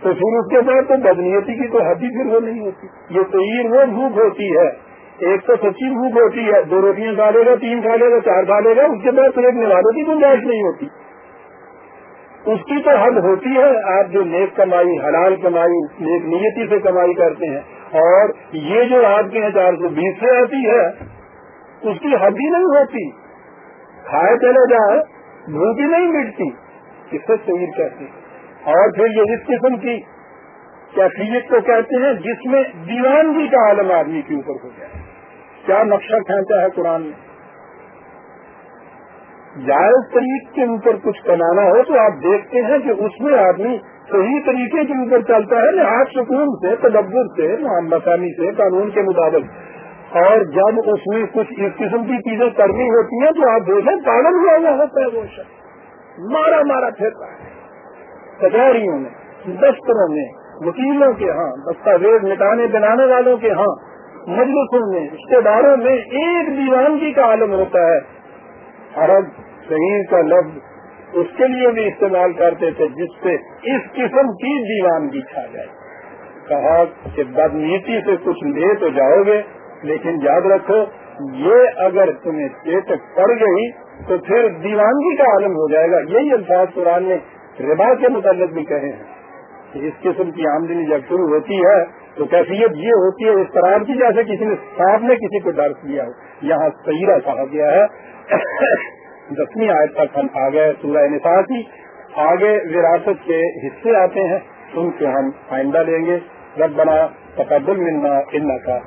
تو پھر اس کے بعد تو بدنیتی کی تو حد ہی پھر وہ نہیں ہوتی۔ یہ تو وہ بھوک ہوتی ہے۔ ایک تو سچی بھوک ہوتی ہے، دو روٹیاں کھا لے گا، تین کھا لے گا، چار کھا لے گا، اس کے بعد پھر ایک نوالوں کی گنجائش نہیں ہوتی۔ اس کی تو حد ہوتی ہے، آپ جو نیک کمائی، حلال کمائی، نیک نیتی سے کمائی کرتے ہیں۔ اور یہ جو آپ کے یہاں چار سو بیس سے آتی ہے، اس کی حد ہی نہیں ہوتی۔ کھائے چلے جائے، بھوک ہی نہیں مٹتی اس سے شہید کہتے ہیں؟ اور پھر یہ اس قسم کی کیفیت کو کہتے ہیں جس میں دیوانگی کا عالم آدمی کے اوپر ہو جائے۔ کیا نقشہ کھینچا ہے قرآن نے؟ جائز طریق کے اوپر کچھ کمانا ہو تو آپ دیکھتے ہیں کہ اس میں آدمی صحیح طریقے کے اوپر چلتا ہے لحاظ سکون سے، تدبر سے مسانی سے، قانون کے مطابق۔ اور جب اس میں کچھ اس قسم کی چیزیں کرنی ہوتی ہیں تو آپ دیکھیں پاگل ہوا ہوا ہوتا ہے وہ شخص۔ مارا مارا پھرتا ہے۔ کچہریوں میں، دفتروں میں، وکیلوں کے ہاں دستاویز مٹانے بنانے والوں کے ہاں مجلسوں میں رشتے داروں میں ایک دیوانگی کا عالم ہوتا ہے۔ عرب صحیح کا لفظ اس کے لیے بھی استعمال کرتے تھے جس سے اس قسم کی دیوانگی کھا جائے۔ کہا کہ بدنیتی سے کچھ لے تو جاؤ گے، لیکن یاد رکھو، یہ اگر تمہیں چیتک پڑ گئی تو پھر دیوانگی کا عالم ہو جائے گا۔ یہی الفاظ قرآن نے ربا کے متعلق بھی کہے ہیں کہ اس قسم کی آمدنی جب شروع ہوتی ہے تو کیفیت یہ ہوتی ہے اس طرح کی جیسے کسی نے صاحب نے کسی کو درس دیا ہو۔ یہاں سیرا کہا گیا ہے۔ دسویں آئے تک ہم آ گئے سورہ نسا کی آگے وراثت کے حصے آتے ہیں۔ ان کے ہم آئندہ لیں گے۔ رب بنا تقدم ملنا ان کا